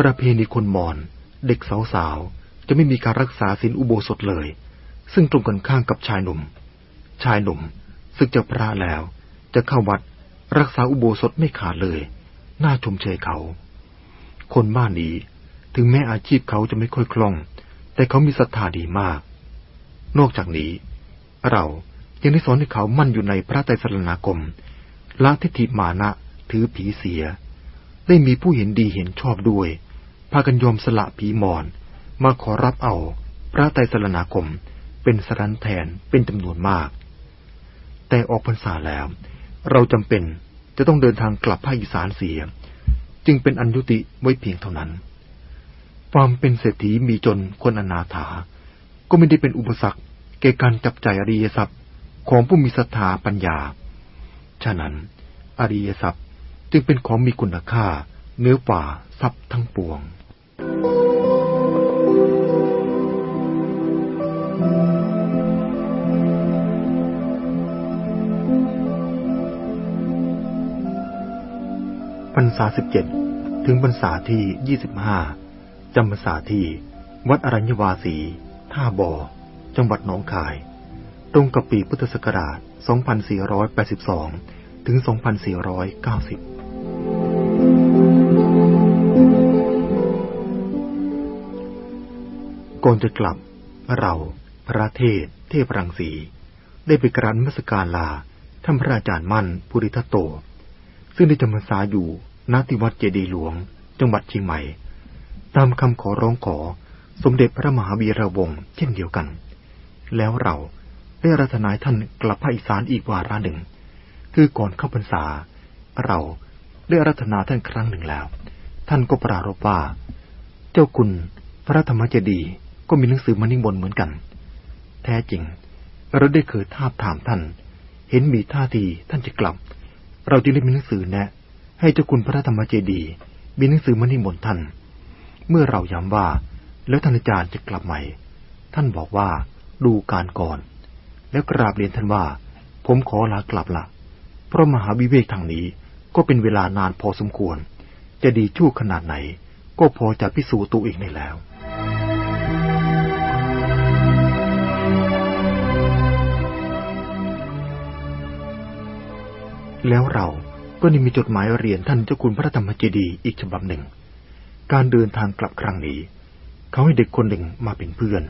ประเพณีคนมอญเด็กสาวๆ จะไม่มีการรักษาศีลอุโบสถเลย ซึ่งตรงกันข้ามกับชายหนุ่ม ชายหนุ่มศึกจากพระแล้ว จะเข้าวัดรักษาอุโบสถไม่ขาดเลย น่าชมเชยเขา คนบ้านนี้ถึงแม้อาชีพเขาจะไม่ค่อยคล่อง แต่เขามีศรัทธาดีมาก นอกจากนี้ เรายังได้สอนให้เขามั่นอยู่ในพระไตรสรณาคมละทิฏฐิมานะถือผีเสีย ได้มีผู้เห็นดีเห็นชอบด้วย พากันยอมสละผีมอนมาขอรับเอาพระไตรสรณาคมเป็นสรันแทนเป็นจำนวนมาก แต่ออกพรรษาแล้ว เราจำเป็นจะต้องเดินทางกลับภาคอีสานเสีย จึงเป็นอันยุติไว้เพียงเท่านั้น ความเป็นเศรษฐีมีจนคนอนาถา ก็ไม่ได้เป็นอุปสรรคแก่การจับใจอริยทรัพย์ของผู้มีศรัทธาปัญญา ฉะนั้น อริยทรัพย์จึงเป็นของมีคุณค่าเนื้อกว่าทรัพย์ทั้งปวง พรรษาสิบเจ็ดถึงพรรษาที่ยี่สิบห้าจำพรรษาที่ วัดอรัญวาสี ท่าบ่อ จังหวัดหนองคาย ตรงกับปีพุทธศักราช 2482 ถึง 2490 ก่อนจะกลับ เราพระเทศ เทพรังสี ได้ไปกรานมสการลาท่านพระอาจารย์มั่นปุริทัตโต ซึ่งได้จำพรรษาอยู่ณที่วัดเจดีหลวง จังหวัดเชียงใหม่ ตามคำขอร้องขอสมเด็จพระมหาวีระวงศ์เช่นเดียวกัน แล้วเราได้รัตนายท่านกลับภาคอีสานอีกวาระหนึ่ง คือก่อนเข้าพรรษา เราได้รัตนาท่านครั้งหนึ่งแล้ว ท่านก็ปรารภว่า เจ้าคุณพระธรรมเจดี ก็มีหนังสือมานิมนต์เหมือนกัน แท้จริง เราได้เคยทาบถามท่าน เห็นมีท่าทีท่านจะกลับ เราจึงได้มีหนังสือแนะ ให้เจ้าคุณพระธรรมเจดี มีหนังสือมานิมนต์ท่าน เมื่อเราย้ำว่า แล้วท่านอาจารย์จะกลับใหม่ ท่านบอกว่าดูการก่อน แล้วกราบเรียนท่านว่า ผมขอลากลับละเพราะมหาวิเวกทางนี้ก็เป็นเวลานานพอสมควร จะดีชั่วขนาดไหน ก็พอจะพิสูจน์ตัวเองได้แล้ว แล้วเราก็ได้มีจดหมายเรียนท่านเจ้าคุณพระธรรมเจดีอีกฉบับหนึ่ง การเดินทางกลับครั้งนี้ เขาให้เด็กคนหนึ่งมาเป็นเพื่อน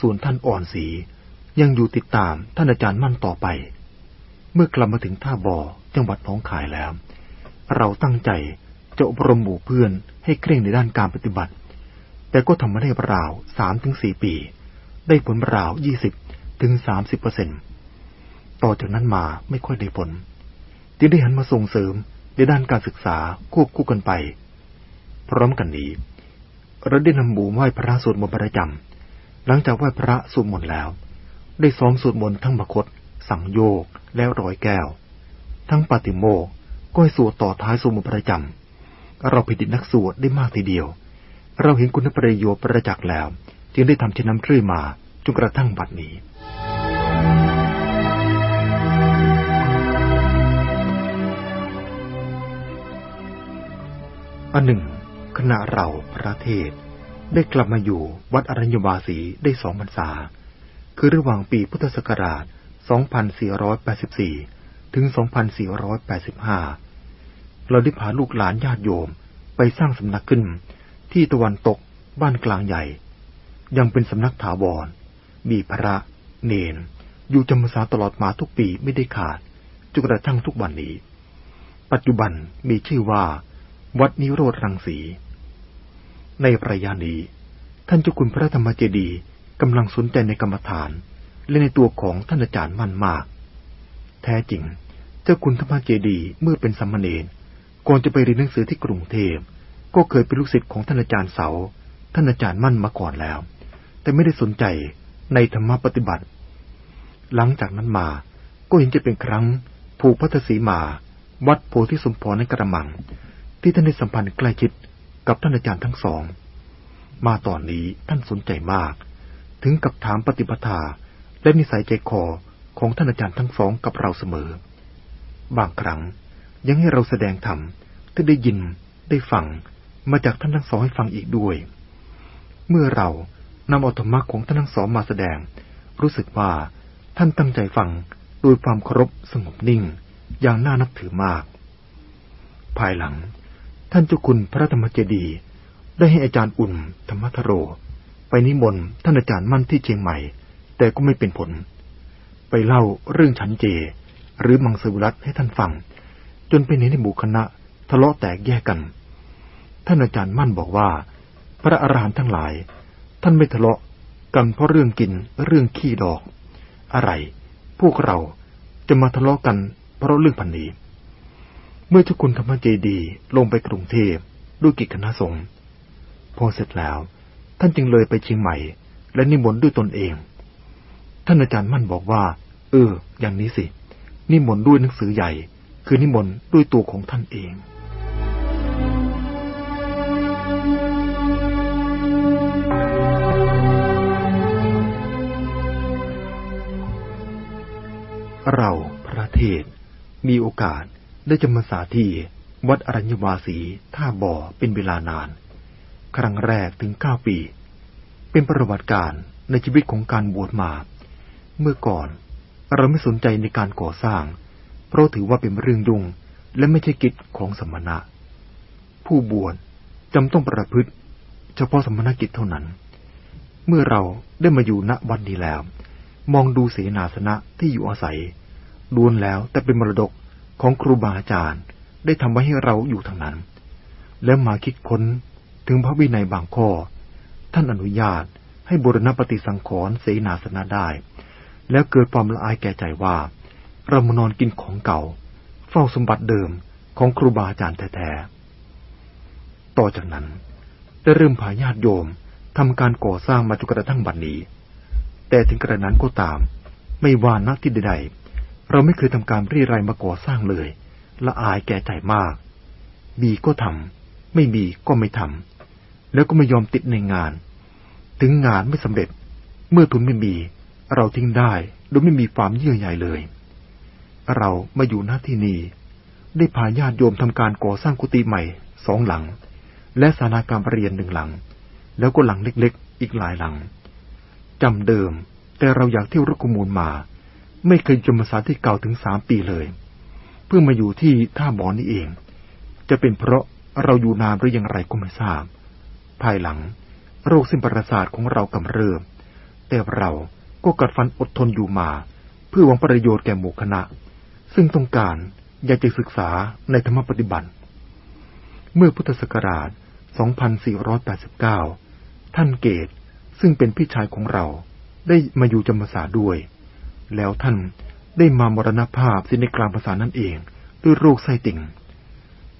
ส่วนท่านอ่อนสียังอยู่ติดตามท่านอาจารย์มั่นต่อไป เมื่อกลับมาถึงท่าบ่อจังหวัดน้องขายแล้ว เราตั้งใจจะอบรมหมู่เพื่อนให้เคร่งในด้านการปฏิบัติ แต่ก็ทำมาได้ราวสามถึงสี่ปี ได้ผลราวยี่สิบถึงสามสิบเปอร์เซ็นต์ต่อจากนั้นมาไม่ค่อยได้ผล จึงได้หันมาส่งเสริมในด้านการศึกษาควบคู่กันไป พร้อมกันนี้เราได้นำหมู่ไหว้พระสวดมนต์ประจำหลังจากไหว้พระสวดมนต์แล้ว ได้ซ้อมสวดมนต์ทั้งบคต สังโยกและร้อยแก้ว ทั้งปฏิโมกก็ให้สวดต่อท้ายสวดมนต์ประจำเราพิจิตนักสวดได้มากทีเดียว เราเห็นคุณประโยชน์ประจักษ์แล้ว จึงได้ทำเช่นนั้นเรื่อยมาจนกระทั่งบัดนี้ อันหนึ่ง ขณะเราพระเทศ ได้กลับมาอยู่วัดอรัญญวาสีได้สองพรรษา คือระหว่างปีพุทธศักราช 2484 ถึง 2485 เราได้พาลูกหลานญาติโยมไปสร้างสำนักขึ้น ที่ตะวันตกบ้านกลางใหญ่ ยังเป็นสำนักถาวร มีพระ เนน อยู่จำพรรษาตลอดมาทุกปีไม่ได้ขาดจนกระทั่งทุกวันนี้ ปัจจุบันมีชื่อว่า วัดนิโรธรังสี ในประยานี้ ท่านเจ้าคุณพระธรรมเจดีกำลังสนใจในกรรมฐานและในตัวของท่านอาจารย์มั่นมาก แท้จริง เจ้าคุณธรรมเจดีเมื่อเป็นสัมมาเนรก่อนจะไปเรียนหนังสือที่กรุงเทพก็เคยเป็นลูกศิษย์ของท่านอาจารย์เสา ท่านอาจารย์มั่นมาก่อนแล้ว แต่ไม่ได้สนใจในธรรมปฏิบัติ หลังจากนั้นมาก็เห็นจะเป็นครั้ง ผูกพัทศีมา วัดโพธิสมพรในกระมัง ที่ท่านได้สัมพันธ์ใกล้ชิดกับท่านอาจารย์ทั้งสอง มาตอนนี้ท่านสนใจมาก ถึงกับถามปฏิปทาและนิสัยใจคอของท่านอาจารย์ทั้งสองกับเราเสมอ บางครั้งยังให้เราแสดงธรรมที่ได้ยินได้ฟังมาจากท่านทั้งสองให้ฟังอีกด้วย เมื่อเรานำอธรรมะของท่านทั้งสองมาแสดง รู้สึกว่าท่านตั้งใจฟังโดยความเคารพสงบนิ่ง อย่างน่านับถือมาก ภายหลัง ท่านเจ้าคุณพระธรรมเจดีได้ให้อาจารย์อุ่นธรรมทโร ไปนิมนต์ท่านอาจารย์มั่นที่เชียงใหม่ แต่ก็ไม่เป็นผล ไปเล่าเรื่องฉันเจ หรือมังสวิรัตให้ท่านฟัง จนเป็นในหมู่คณะทะเลาะแตกแยกกัน ท่านอาจารย์มั่นบอกว่า พระอรหันต์ทั้งหลาย ท่านไม่ทะเลาะกันเพราะเรื่องกินเรื่องขี้ดอก อะไร พวกเราจะมาทะเลาะกันเพราะเรื่องพันนี้ เมื่อเจ้าคุณธรรมเจดีลงไปกรุงเทพด้วยกิจคณะสงฆ์พอเสร็จแล้ว ท่านจึงเลยไปเชียงใหม่ และนิมนต์ด้วยตนเอง ท่านอาจารย์มั่นบอกว่า เออ อย่างนี้สิ นิมนต์ด้วยหนังสือใหญ่ คือนิมนต์ด้วยตัวของท่านเองเราพระเทศมีโอกาส ได้จำมาสาที่วัดอรัญญวาสีท่าบ่อเป็นเวลานาน ครั้งแรกถึงเก้าปี เป็นประวัติการในชีวิตของการบวชมา เมื่อก่อนเราไม่สนใจในการก่อสร้าง เพราะถือว่าเป็นเรื่องยุ่งและไม่ใช่กิจของสมณะ ผู้บวชจำต้องประพฤติ เฉพาะสมณกิจเท่านั้น เมื่อเราได้มาอยู่ณวัดนี้แล้ว มองดูเสนาสนะที่อยู่อาศัยล้วนแล้วแต่เป็นมรดก ของครูบาอาจารย์ได้ทำไว้ให้เราอยู่ทางนั้น แล้วมาคิดค้นถึงพระวินัยบางข้อ ท่านอนุญาตให้บุรณปฏิสังขรณ์เสนาสนะได้ แล้วเกิดความละอายแก่ใจว่าเรามานอนกินของเก่า เฝ้าสมบัติเดิมของครูบาอาจารย์แท้ๆ ต่อจากนั้นได้เริ่มพาญาติโยมทำการก่อสร้างมาจนกระทั่งบัดนนี้ แต่ถึงกระนั้นก็ตาม ไม่ว่านักที่ใด เราไม่เคยทำการรีไรมาก่อสร้างเลย ละอายแก่ใจมาก มีก็ทำไม่มีก็ไม่ทำแล้วก็ไม่ยอมติดในงาน ถึงงานไม่สำเร็จ เมื่อทุนไม่มี เราทิ้งได้โดยไม่มีความเยื่อใยเลย เรามาอยู่หน้าที่นี้ ได้พาญาติโยมทำการก่อสร้างกุฏิใหม่สองหลัง และศาลาการปรเรียนหนึ่งหลัง แล้วก็หลังเล็กๆ อีกหลายหลังจำเดิม แต่เราอยากเที่ยวรุกมูลมา ไม่เคยจมภาษาที่เก่าถึงสามปีเลย เพื่อมาอยู่ที่ท่าบอนนี่เอง จะเป็นเพราะเราอยู่นานหรือยังไรก็ไม่ทราบ ภายหลัง โรคสิ้นประสาทของเรากำเริบแต่เราก็กัดฟันอดทนอยู่มา เพื่อหวังประโยชน์แก่หมู่คณะ ซึ่งต้องการอยากจะศึกษาในธรรมปฏิบัติ เมื่อพุทธศักราช 2489 ท่านเกตซึ่งเป็นพี่ชายของเราได้มาอยู่จำพรรษาด้วย แล้วท่านได้มามรณภาพสิในกลางภาษานั่นเองด้วยโรคไส้ติ่ง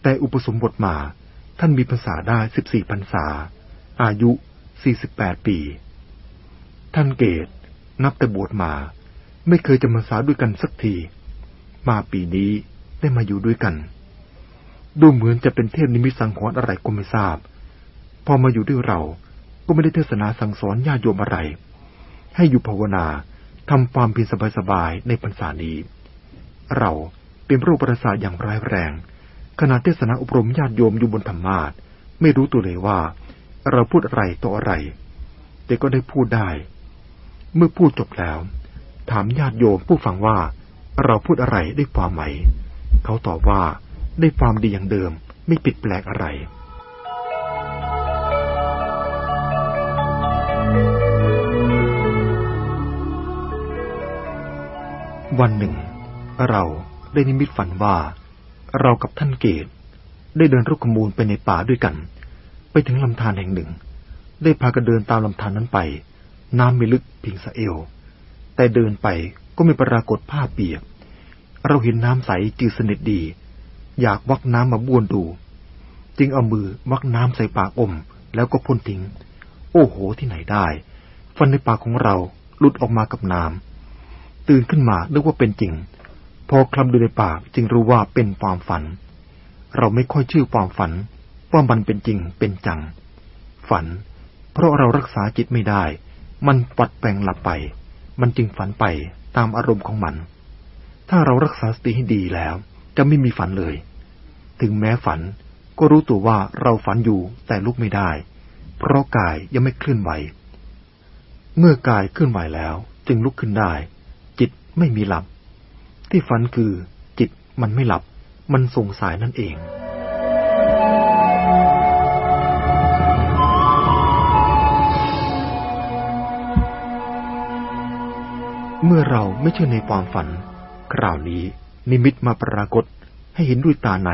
แต่อุปสมบทมาท่านมีภาษาได้สิบสี่พรรษา อายุสี่สิบแปดปี ท่านเกตนับแต่บวชมา ไม่เคยจะมาสาด้วยกันสักที มาปีนี้ได้มาอยู่ด้วยกัน ดูเหมือนจะเป็นเทพนิมิตสังขรอะไรก็ไม่ทราบ พอมาอยู่ด้วยเราก็ไม่ได้เทศนาสั่งสอนญาติโยมอะไร ให้อยู่ภาวนา ทำความเพียรสบายๆในพรรษานี้ เราเป็นโรคประสาทอย่างร้ายแรง ขณะเทศนาอบรมญาติโยมอยู่บนธรรมาทไม่รู้ตัวเลยว่า เราพูดอะไรต่ออะไร แต่ก็ได้พูดได้ เมื่อพูดจบแล้ว ถามญาติโยมผู้ฟังว่า เราพูดอะไรได้ความไหม เขาตอบว่าได้ความดีอย่างเดิมไม่ผิดแปลกอะไร วันหนึ่ง เราได้นิมิตฝันว่า เรากับท่านเกตได้เดินรุกขมูลไปในป่าด้วยกัน ไปถึงลำธารแห่งหนึ่ง ได้พากันเดินตามลำธารนั้นไป น้ำไม่ลึกเพียงสะเอว แต่เดินไปก็ไม่ปรากฏผ้าเปียก เราเห็นน้ำใสจืดสนิทดี อยากวักน้ำมาบ้วนดู จึงเอามือวักน้ำใส่ปากอม แล้วก็พ่นทิ้ง โอ้โหที่ไหนได้ ฟันในปากของเราหลุดออกมากับน้ำ ตื่นขึ้นมานึกว่าเป็นจริง พอคลำดูในปากจึงรู้ว่าเป็นความฝัน เราไม่ค่อยเชื่อความฝัน ว่ามันเป็นจริงเป็นจัง ฝัน เพราะเรารักษาจิตไม่ได้ มันปัดแปลงหลับไป มันจึงฝันไปตามอารมณ์ของมัน ถ้าเรารักษาสติให้ดีแล้ว จะไม่มีฝันเลย ถึงแม้ฝันก็รู้ตัวว่าเราฝันอยู่แต่ลุกไม่ได้ เพราะกายยังไม่เคลื่อนไหว เมื่อกายเคลื่อนไหวแล้วจึงลุกขึ้นได้ ไม่มีหลับ ที่ฝันคือจิตมันไม่หลับ มันสงสายนั่นเองเมื่อเราไม่เชื่อในความฝัน คราวนี้นิมิตมาปรากฏให้เห็นด้วยตาใน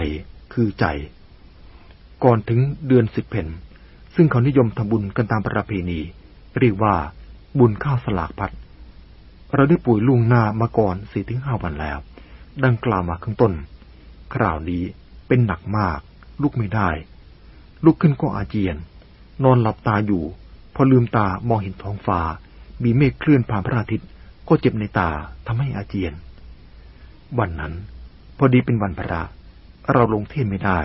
คือใจ ก่อนถึงเดือนสิบเพนซึ่งเขานิยมทำบุญกันตามประเพณี เรียกว่าบุญข้าวสลากพัด เราได้ป่วยล่วงหน้ามาก่อนสี่ถึงห้าวันแล้ว ดังกล่าวมาข้างต้น คราวนี้เป็นหนักมาก ลุกไม่ได้ ลุกขึ้นก็อาเจียน นอนหลับตาอยู่ พอลืมตามองเห็นท้องฟ้า มีเมฆเคลื่อนผ่านพระอาทิตย์ก็เจ็บในตาทำให้อาเจียน วันนั้น พอดีเป็นวันพระ เราลงเทศไม่ได้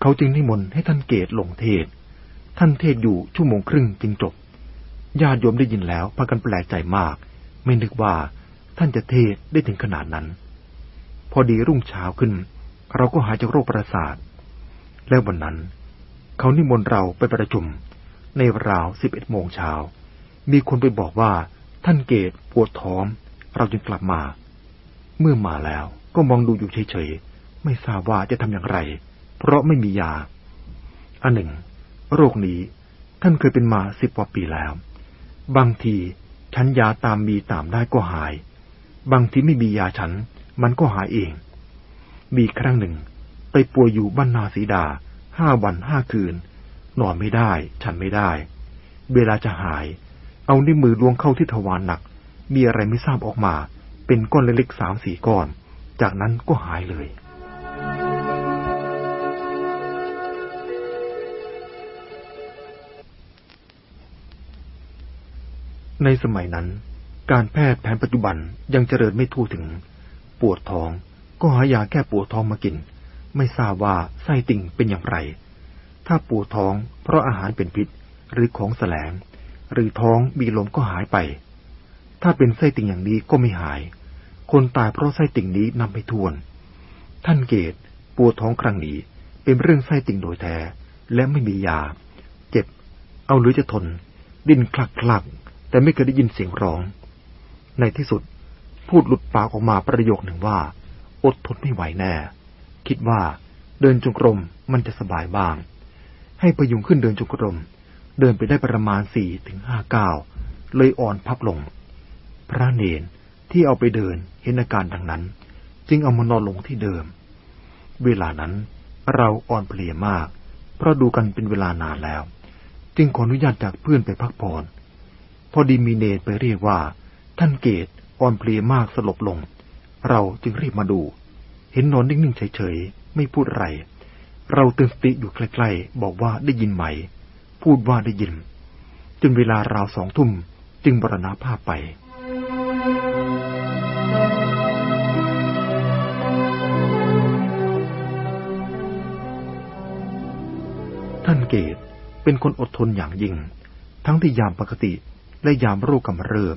เขาจึงนิมนต์ให้ท่านเกตลงเทศ ท่านเทศอยู่ชั่วโมงครึ่งจึงจบญาติโยมได้ยินแล้วพากันแปลกใจมาก ไม่นึกว่าท่านจะเทศได้ถึงขนาดนั้น พอดีรุ่งเช้าขึ้น เราก็หายจากโรคประสาท และวันนั้น เขานิมนต์เราไปประชุม ในราวสิบเอ็ดโมงเช้า มีคนไปบอกว่าท่านเกตปวดท้อง เราจึงกลับมา เมื่อมาแล้วก็มองดูอยู่เฉยๆ ไม่ทราบว่าจะทำอย่างไร เพราะไม่มียา อันหนึ่ง โรคนี้ท่านเคยเป็นมาสิบกว่าปีแล้ว บางที ฉันยาตามมีตามได้ก็หาย บางทีไม่มียาฉัน มันก็หายเอง มีครั้งหนึ่ง ไปป่วยอยู่บ้านนาสีดาห้าวันห้าคืน นอนไม่ได้ ฉันไม่ได้ เวลาจะหาย เอานิ้วมือล้วงเข้าที่ทวารหนัก มีอะไรไม่ทราบออกมา เป็นก้อนเล็กๆสามสี่ก้อน จากนั้นก็หายเลย ในสมัยนั้น การแพทย์แผนปัจจุบันยังเจริญไม่ทั่วถึง ปวดท้อง ก็หายาแก้ปวดท้องมากิน ไม่ทราบว่าไส้ติ่งเป็นอย่างไร ถ้าปวดท้องเพราะอาหารเป็นพิษหรือของแสลง หรือท้องมีลมก็หายไป ถ้าเป็นไส้ติ่งอย่างนี้ก็ไม่หาย คนตายเพราะไส้ติ่งนี้นำไปทวน ท่านเกตปวดท้องครั้งนี้เป็นเรื่องไส้ติ่งโดยแท้และไม่มียา เจ็บ เอาหรือจะทน ดิ้นคลักคลัก แต่ไม่เคยได้ยินเสียงร้อง ในที่สุด พูดหลุดปากออกมาประโยคหนึ่งว่า อดทนไม่ไหวแน่ คิดว่าเดินจงกรมมันจะสบายบ้าง ให้ปยุงขึ้นเดินจงกรม เดินไปได้ประมาณสี่ถึงห้าก้าวเลยอ่อนพับลง พระเนนที่เอาไปเดินเห็นอาการดังนั้น จึงเอามานอนลงที่เดิม เวลานั้นเราอ่อนเพลียมาก เพราะดูกันเป็นเวลานานแล้ว จึงขออนุญาตจากเพื่อนไปพักผ่อน พอดีมีเนรไปเรียกว่า ท่านเกตอ่อนเพลียมากสลบลง เราจึงรีบมาดู เห็นนอนนิ่งๆเฉยๆ ไม่พูดอะไร เราเตือนสติอยู่ใกล้ๆ บอกว่าได้ยินไหม พูดว่าได้ยิน จนเวลาราวสองทุ่มจึงบรณาภาพไปท่านเกตเป็นคนอดทนอย่างยิ่ง ทั้งที่ยามปกติ และยามโรคกำเริบ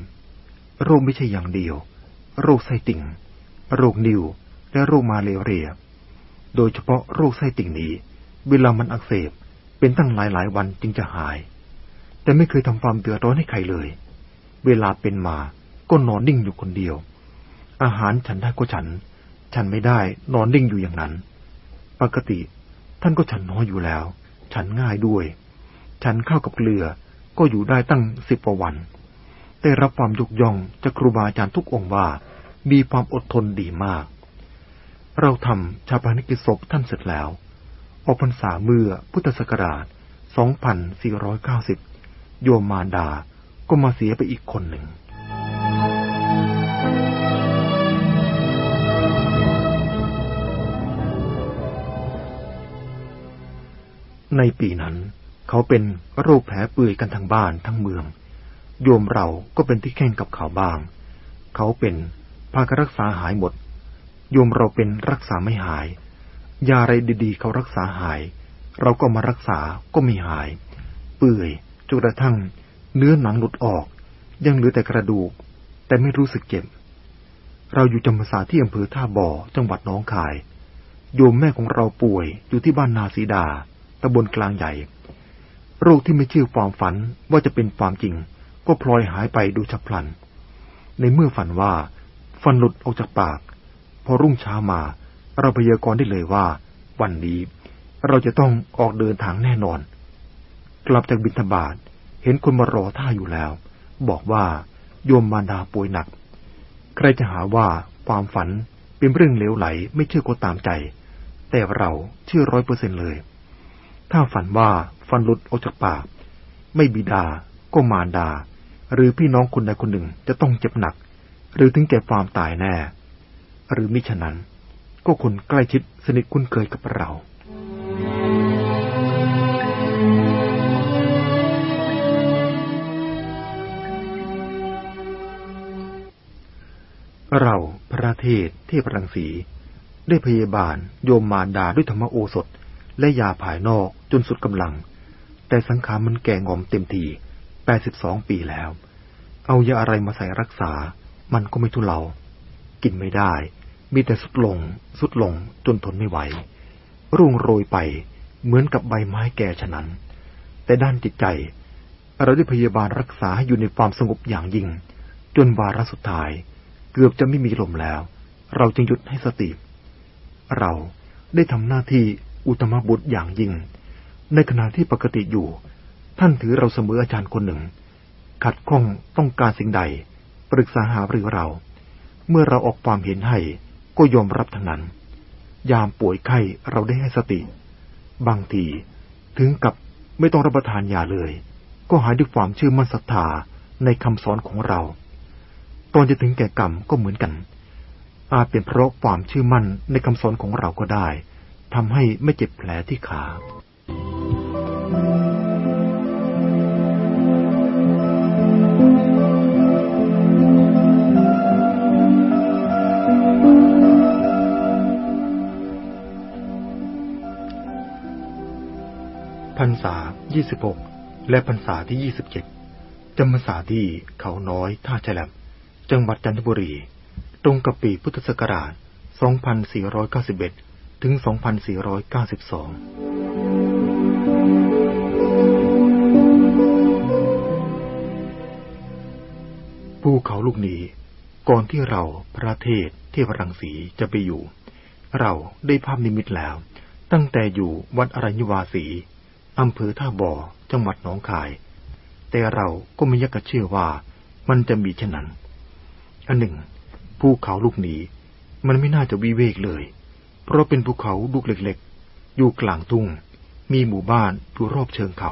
โรคไม่ใช่อย่างเดียว โรคไส้ติ่ง โรคนิว และโรคมาเลเรีย โดยเฉพาะโรคไส้ติ่งนี้ เวลามันอักเสบเป็นตั้งหลายหลายวันจึงจะหาย แต่ไม่เคยทำความเดือดร้อนให้ใครเลย เวลาเป็นมาก็นอนนิ่งอยู่คนเดียว อาหารฉันได้ก็ฉัน ฉันไม่ได้นอนนิ่งอยู่อย่างนั้น ปกติท่านก็ฉันน้อยอยู่แล้ว ฉันง่ายด้วย ฉันเข้ากับเกลือ ก็อยู่ได้ตั้งสิบกว่าวัน ได้รับความยกย่องจากครูบาอาจารย์ทุกองค์ว่า มีความอดทนดีมาก เราทำชาปนกิจศพท่านเสร็จแล้ว ออกพรรษาเมื่อพุทธศักราช 2490 โยมมารดา ก็มาเสียไปอีกคนหนึ่งในปีนั้น เขาเป็นโรคแผลเปื่อยกันทั้งบ้านทั้งเมือง โยมเราก็เป็นที่แข่งกับเขาบ้าง เขาเป็นพากรักษาหายหมด โยมเราเป็นรักษาไม่หาย ยาอะไรดีๆ เขารักษาหาย เราก็มารักษาก็ไม่หาย เปื่อยจนกระทั่ง เนื้อหนังหลุดออก ยังเหลือแต่กระดูก แต่ไม่รู้สึกเจ็บ เราอยู่จำพรรษาที่อำเภอท่าบ่อจังหวัดน้องคาย โยมแม่ของเราป่วยอยู่ที่บ้านนาสีดาตำบลกลางใหญ่ โรคที่ไม่เชื่อความฝันว่าจะเป็นความจริง ก็พลอยหายไปดูฉับพลัน ในเมื่อฝันว่าฟันหลุดออกจากปาก พอรุ่งเช้ามา เราพยากรณ์ได้เลยว่า วันนี้ เราจะต้องออกเดินทางแน่นอน กลับจากบิณฑบาตเห็นคนมารอท่าอยู่แล้ว บอกว่าโยมมารดาป่วยหนัก ใครจะหาว่าความฝันเป็นเรื่องเลวไหลไม่เชื่อก็ตามใจ แต่เราเชื่อร้อยเปอร์เซ็นเลย ถ้าฝันว่า ฟันหลุดออกจากปาก ไม่บิดา ก็มารดา หรือพี่น้องคนใดคนหนึ่งจะต้องเจ็บหนัก หรือถึงแก่ความตายแน่ หรือมิฉะนั้น ก็คนใกล้ชิดสนิทคุ้นเคยกับเราเราพระเทศเทพรังสี ได้พยาบาลโยมมารดาด้วยธรรมโอสถ และยาภายนอกจนสุดกำลัง แต่สังขารมันแก่งอมเต็มทีแปดสิบสองปีแล้ว เอายาอะไรมาใส่รักษา มันก็ไม่ทุเลา กินไม่ได้ มีแต่สุดลง สุดลงจนทนไม่ไหวรุ่งโรยไป เหมือนกับใบไม้แก่ฉะนั้น แต่ด้านจิตใจ เราได้พยาบาลรักษาให้อยู่ในความสงบอย่างยิ่ง จนวาระสุดท้าย เกือบจะไม่มีลมแล้ว เราจึงหยุดให้สติ เราได้ทำหน้าที่อุตมบุตรอย่างยิ่ง ในขณะที่ปกติอยู่ ท่านถือเราเสมออาจารย์คนหนึ่ง ขัดข้องต้องการสิ่งใด ปรึกษาหารือเรา เมื่อเราออกความเห็นให้ก็ยอมรับทั้งนั้น ยามป่วยไข้เราได้ให้สติ บางทีถึงกับไม่ต้องรับประทานยาเลย ก็หายด้วยความเชื่อมั่นศรัทธาในคำสอนของเรา ตอนจะถึงแก่กรรมก็เหมือนกัน อาจเป็นเพราะความเชื่อมั่นในคำสอนของเราก็ได้ทำให้ไม่เจ็บแผลที่ขา พรรษา 26 และพรรษาที่ 27 จำพรรษาที่เขาน้อยท่าแฉลบจังหวัดจันทบุรี ตรงกับปีพุทธศักราช 2491 ถึง 2492 ภูเขาลูกนี้ ก่อนที่เราพระเทศเทพรังสีจะไปอยู่ เราได้ภาพนิมิตแล้ว ตั้งแต่อยู่วัดอรัญวาสีอำเภอท่าบ่อจังหวัดหนองคาย แต่เราก็ไม่ยักเชื่อว่ามันจะมีเช่นนั้น อันหนึ่ง ภูเขาลูกนี้ มันไม่น่าจะวิเวกเลย เพราะเป็นภูเขาลูกเล็กๆ อยู่กลางทุ่ง มีหมู่บ้านอยู่รอบเชิงเขา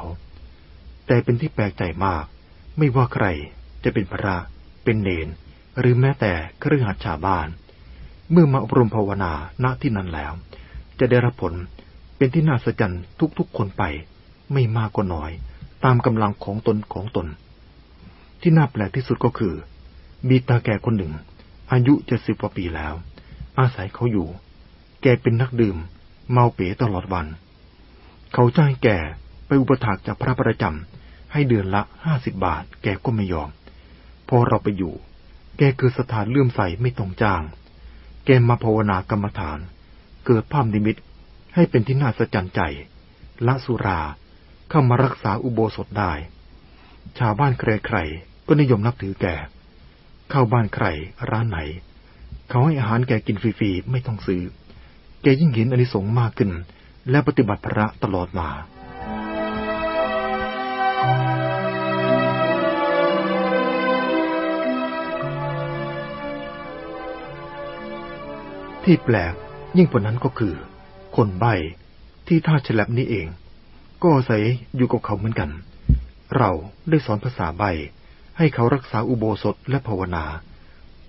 แต่เป็นที่แปลกใจมาก ไม่ว่าใครจะเป็นพระ เป็นเนน หรือแม้แต่เครือขัดชาวบ้าน เมื่อมาอบรมภาวนาณที่นั้นแล้ว จะได้รับผลเป็นที่น่าสะใจทุกๆคนไป ไม่มากก็น้อย ตามกำลังของตนของตน ที่น่าแปลกที่สุดก็คือ มีตาแก่คนหนึ่ง อายุจะสิบกว่าปีแล้ว อาศัยเขาอยู่ แกเป็นนักดื่ม เมาเป๋ตลอดวัน เขาจ้างแกไปอุปถากจากพระประจำให้เดือนละห้าสิบบาท แกก็ไม่ยอม อเราไปอยู่ แกคือสถานเลื่อมใสไม่ต้องจ้าง แกมาภาวนากรรมฐาน เกิดภาพนิมิตให้เป็นที่น่าสะใจใจ ละสุราเข้ามารักษาอุโบสถได้ ชาวบ้านใครๆก็นิยมนับถือแก เข้าบ้านใครร้านไหน เขาให้อาหารแกกินฟรีๆไม่ต้องซื้อ แกยิ่งเห็นอนิสงส์มากขึ้น และปฏิบัติพระตลอดมา ที่แปลกยิ่งกว่านั้นก็คือ คนใบ้ที่ท่าฉลับนี้เอง ก็อาศัยอยู่กับเขาเหมือนกัน เราได้สอนภาษาใบ้ให้เขารักษาอุโบสถและภาวนา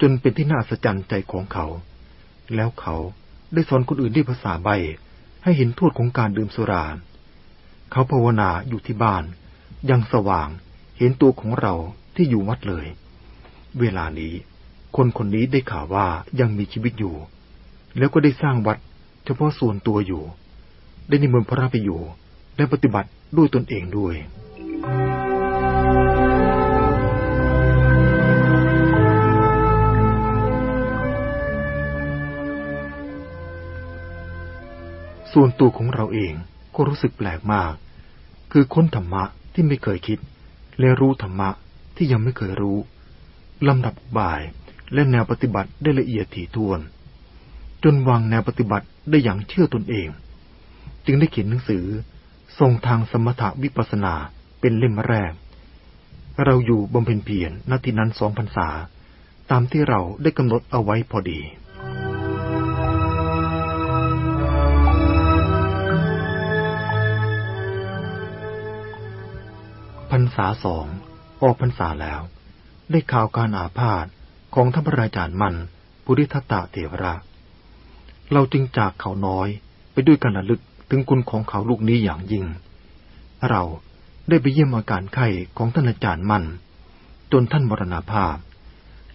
จนเป็นที่น่าสัจจใจของเขา แล้วเขาได้สอนคนอื่นด้วยภาษาใบ้ให้เห็นโทษของการดื่มสุรา เขาภาวนาอยู่ที่บ้าน ยังสว่างเห็นตัวของเราที่อยู่วัดเลย เวลานี้ คนคนนี้ได้ข่าวว่ายังมีชีวิตอยู่ แล้วก็ได้สร้างวัด เฉพาะส่วนตัวอยู่ ได้นิมนต์พระไปอยู่และปฏิบัติด้วยตนเองด้วยส่วนตัวของเราเองก็รู้สึกแปลกมาก คือค้นธรรมะที่ไม่เคยคิด และรู้ธรรมะที่ยังไม่เคยรู้ ลำดับบ่ายและแนวปฏิบัติได้ละเอียดถี่ถ้วน จนวางแนวปฏิบัติได้อย่างเชื่อตนเอง จึงได้เขียนหนังสือทรงทางสมถวิปัสนาเป็นเล่มแรก เราอยู่บำเพ็ญเพียรนาทีนั้นสองพรรษา ตามที่เราได้กำหนดเอาไว้พอดีพรรษาสองออกพรรษาแล้ว ได้ข่าวการอาพาธของท่านพระอาจารย์มัน ปุริทัตตะเทวราช เราจึงจากเขาน้อย ไปด้วยการระลึกถึงคุณของเขาลูกนี้อย่างยิ่ง เราได้ไปเยี่ยมอาการไข้ของท่านอาจารย์มัน จนท่านมรณาภาพ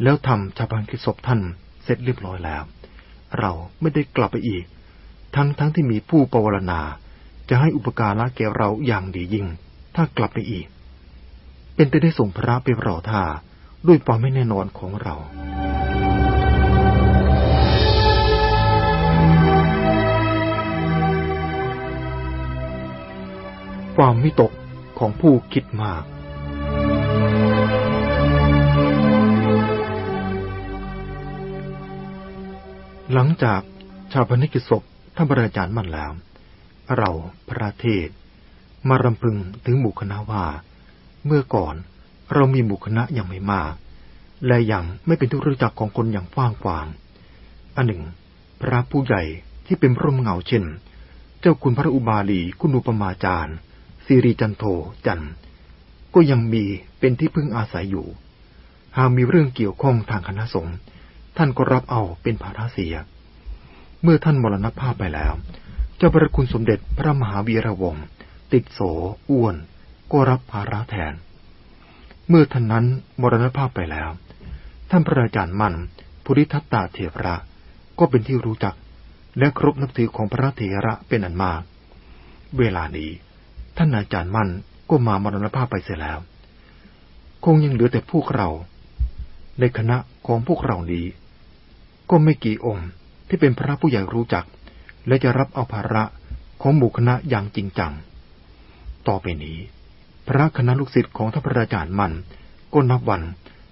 แล้วทำชาพันคิศพท่านเสร็จเรียบร้อยแล้ว เราไม่ได้กลับไปอีก ทั้งทั้งที่มีผู้ปวารณา จะให้อุปการะแก่เราอย่างดียิ่ง ถ้ากลับไปอีก เป็นแต่ได้ส่งพระไปรอท่าด้วยความไม่แน่นอนของเรา ความมิตกของผู้คิดมาก หลังจากชาวพนิกิศพท่านบราจารย์มันแล้ว เราพระเทศ มารำพึงถึงหมู่คณะว่า เมื่อก่อนเรามีหมู่คณะยังไม่มาก และยังไม่เป็นที่รู้จักของคนอย่างกว้างขวาง อันหนึ่ง พระผู้ใหญ่ที่เป็นร่มเงาเช่น เจ้าคุณพระอุบาลีคุณุปมาจารย์ สิริจันโทจันก็ยังมีเป็นที่พึ่งอาศัยอยู่ หากมีเรื่องเกี่ยวข้องทางคณะสงฆ์ท่านก็รับเอาเป็นภาระเสีย เมื่อท่านมรณภาพไปแล้ว เจ้าประคุณสมเด็จพระมหาวีระวงศ์ติดโสอ้วน ก็รับภาระแทน เมื่อท่านนั้นมรณภาพไปแล้ว ท่านพระอาจารย์มั่นภูริทัตตาเถระก็เป็นที่รู้จักและครบนับถือของพระเถระเป็นอันมาก เวลานี้ ท่านอาจารย์มั่นก็มามรณภาพไปเสียแล้ว คงยังเหลือแต่พวกเรา ในคณะของพวกเรานี้ ก็ไม่กี่องค์ที่เป็นพระผู้ใหญ่รู้จัก และจะรับเอาภาระของหมู่คณะอย่างจริงจัง ต่อไปนี้ พระคณะลูกศิษย์ของท่านพระอาจารย์มันก็นับวัน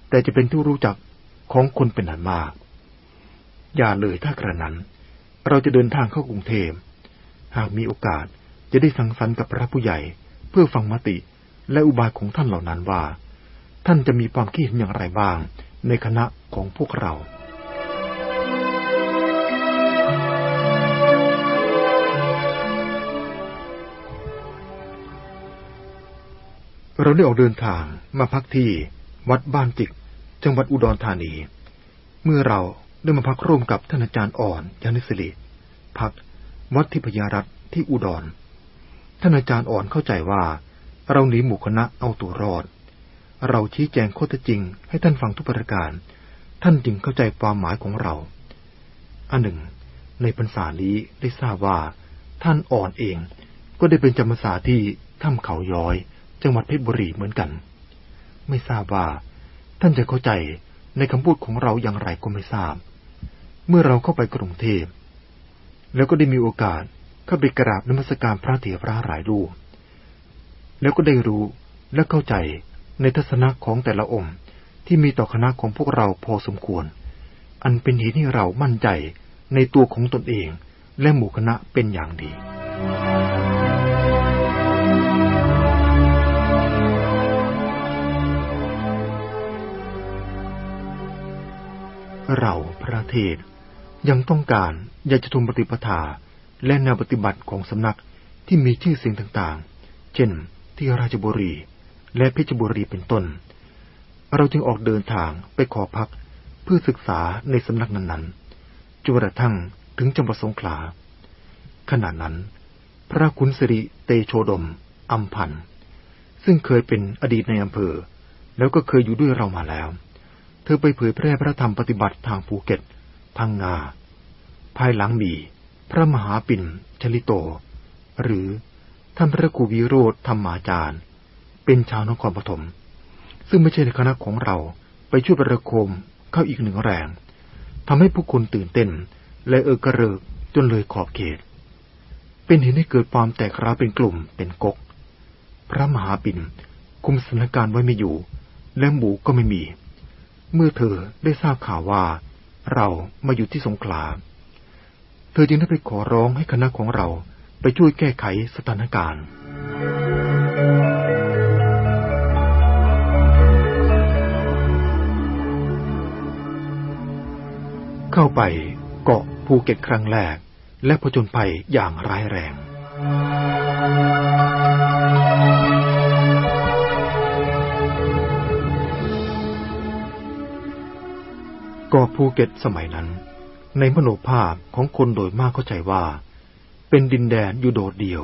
แต่จะเป็นที่รู้จักของคนเป็นอันมาก อย่าเลยถ้ากระนั้น เราจะเดินทางเข้ากรุงเทพหากมีโอกาส จะได้สังสรรค์กับพระผู้ใหญ่ เพื่อฟังมติและอุบายของท่านเหล่านั้นว่า ท่านจะมีความคิดเห็นอย่างไรบ้างในคณะของพวกเราเราได้ออกเดินทางมาพักที่วัดบ้านจิก จังหวัดอุดรธานี เมื่อเราได้มาพักร่วมกับท่านอาจารย์อ่อนยานิสิริพักวัดทิพยารัตที่อุดร ท่านอาจารย์อ่อนเข้าใจว่า เราหนีหมู่คณะเอาตัวรอด เราชี้แจงข้อเท็จจริงให้ท่านฟังทุกประการ ท่านจึงเข้าใจความหมายของเรา อันหนึ่ง ในพรรษานี้ได้ทราบว่า ท่านอ่อนเองก็ได้เป็นจำพรรษาที่ถ้ำเขาย้อย จังหวัดเพชรบุรีเหมือนกัน ไม่ทราบว่า ท่านจะเข้าใจในคำพูดของเราอย่างไรก็ไม่ทราบ เมื่อเราเข้าไปกรุงเทพแล้วก็ได้มีโอกาส เข้าไปกราบนมัสการพระเถระหลายรูป แล้วก็ได้รู้และเข้าใจในทัศนะของแต่ละองค์ที่มีต่อคณะของพวกเราพอสมควร อันเป็นเหตุให้เรามั่นใจในตัวของตนเองและหมู่คณะเป็นอย่างดี เราพระเทศยังต้องการอยากจะทุมปฏิปทา และแนวปฏิบัติของสำนักที่มีชื่อเสียงต่างๆ เช่น ที่ราชบุรีและเพชรบุรีเป็นต้น เราจึงออกเดินทางไปขอพักเพื่อศึกษาในสำนักนั้นๆจนกระทั่งถึงจังหวัดสงขลา ขณะนั้น พระคุณสิริเตโชดมอัมพันธ์ซึ่งเคยเป็นอดีตในอำเภอ แล้วก็เคยอยู่ด้วยเรามาแล้ว เธอไปเผยแพร่พระธรรมปฏิบัติทางภูเก็ต พังงา ภายหลังมี พระมหาปิ่นชลิโต หรือท่านพระครูวิโรธธรรมาจารย์ เป็นชาวนครปฐมซึ่งไม่ใช่ในคณะของเราไปช่วยประโคมเข้าอีกหนึ่งแรงทำให้ผู้คนตื่นเต้น และเออกระเริกจนเลยขอบเขต เป็นเหตุให้เกิดความแตกร้าวเป็นกลุ่มเป็นกก พระมหาปิ่นคุมสถานการณ์ไว้ไม่อยู่ และหมูก็ไม่มี เมื่อเธอได้ทราบข่าวว่า เรามาอยู่ที่สงขลา ธอจึงได้ไปขอร้องให้คณะของเราไปช่วยแก้ไขสถานการณ์ เข้าไปเกาะภูเก็ตครั้งแรก และผจญภัยอย่างร้ายแรง เกาะภูเก็ตสมัยนั้น ในมโนภาพของคนโดยมากเข้าใจว่า เป็นดินแดนอยู่โดดเดี่ยว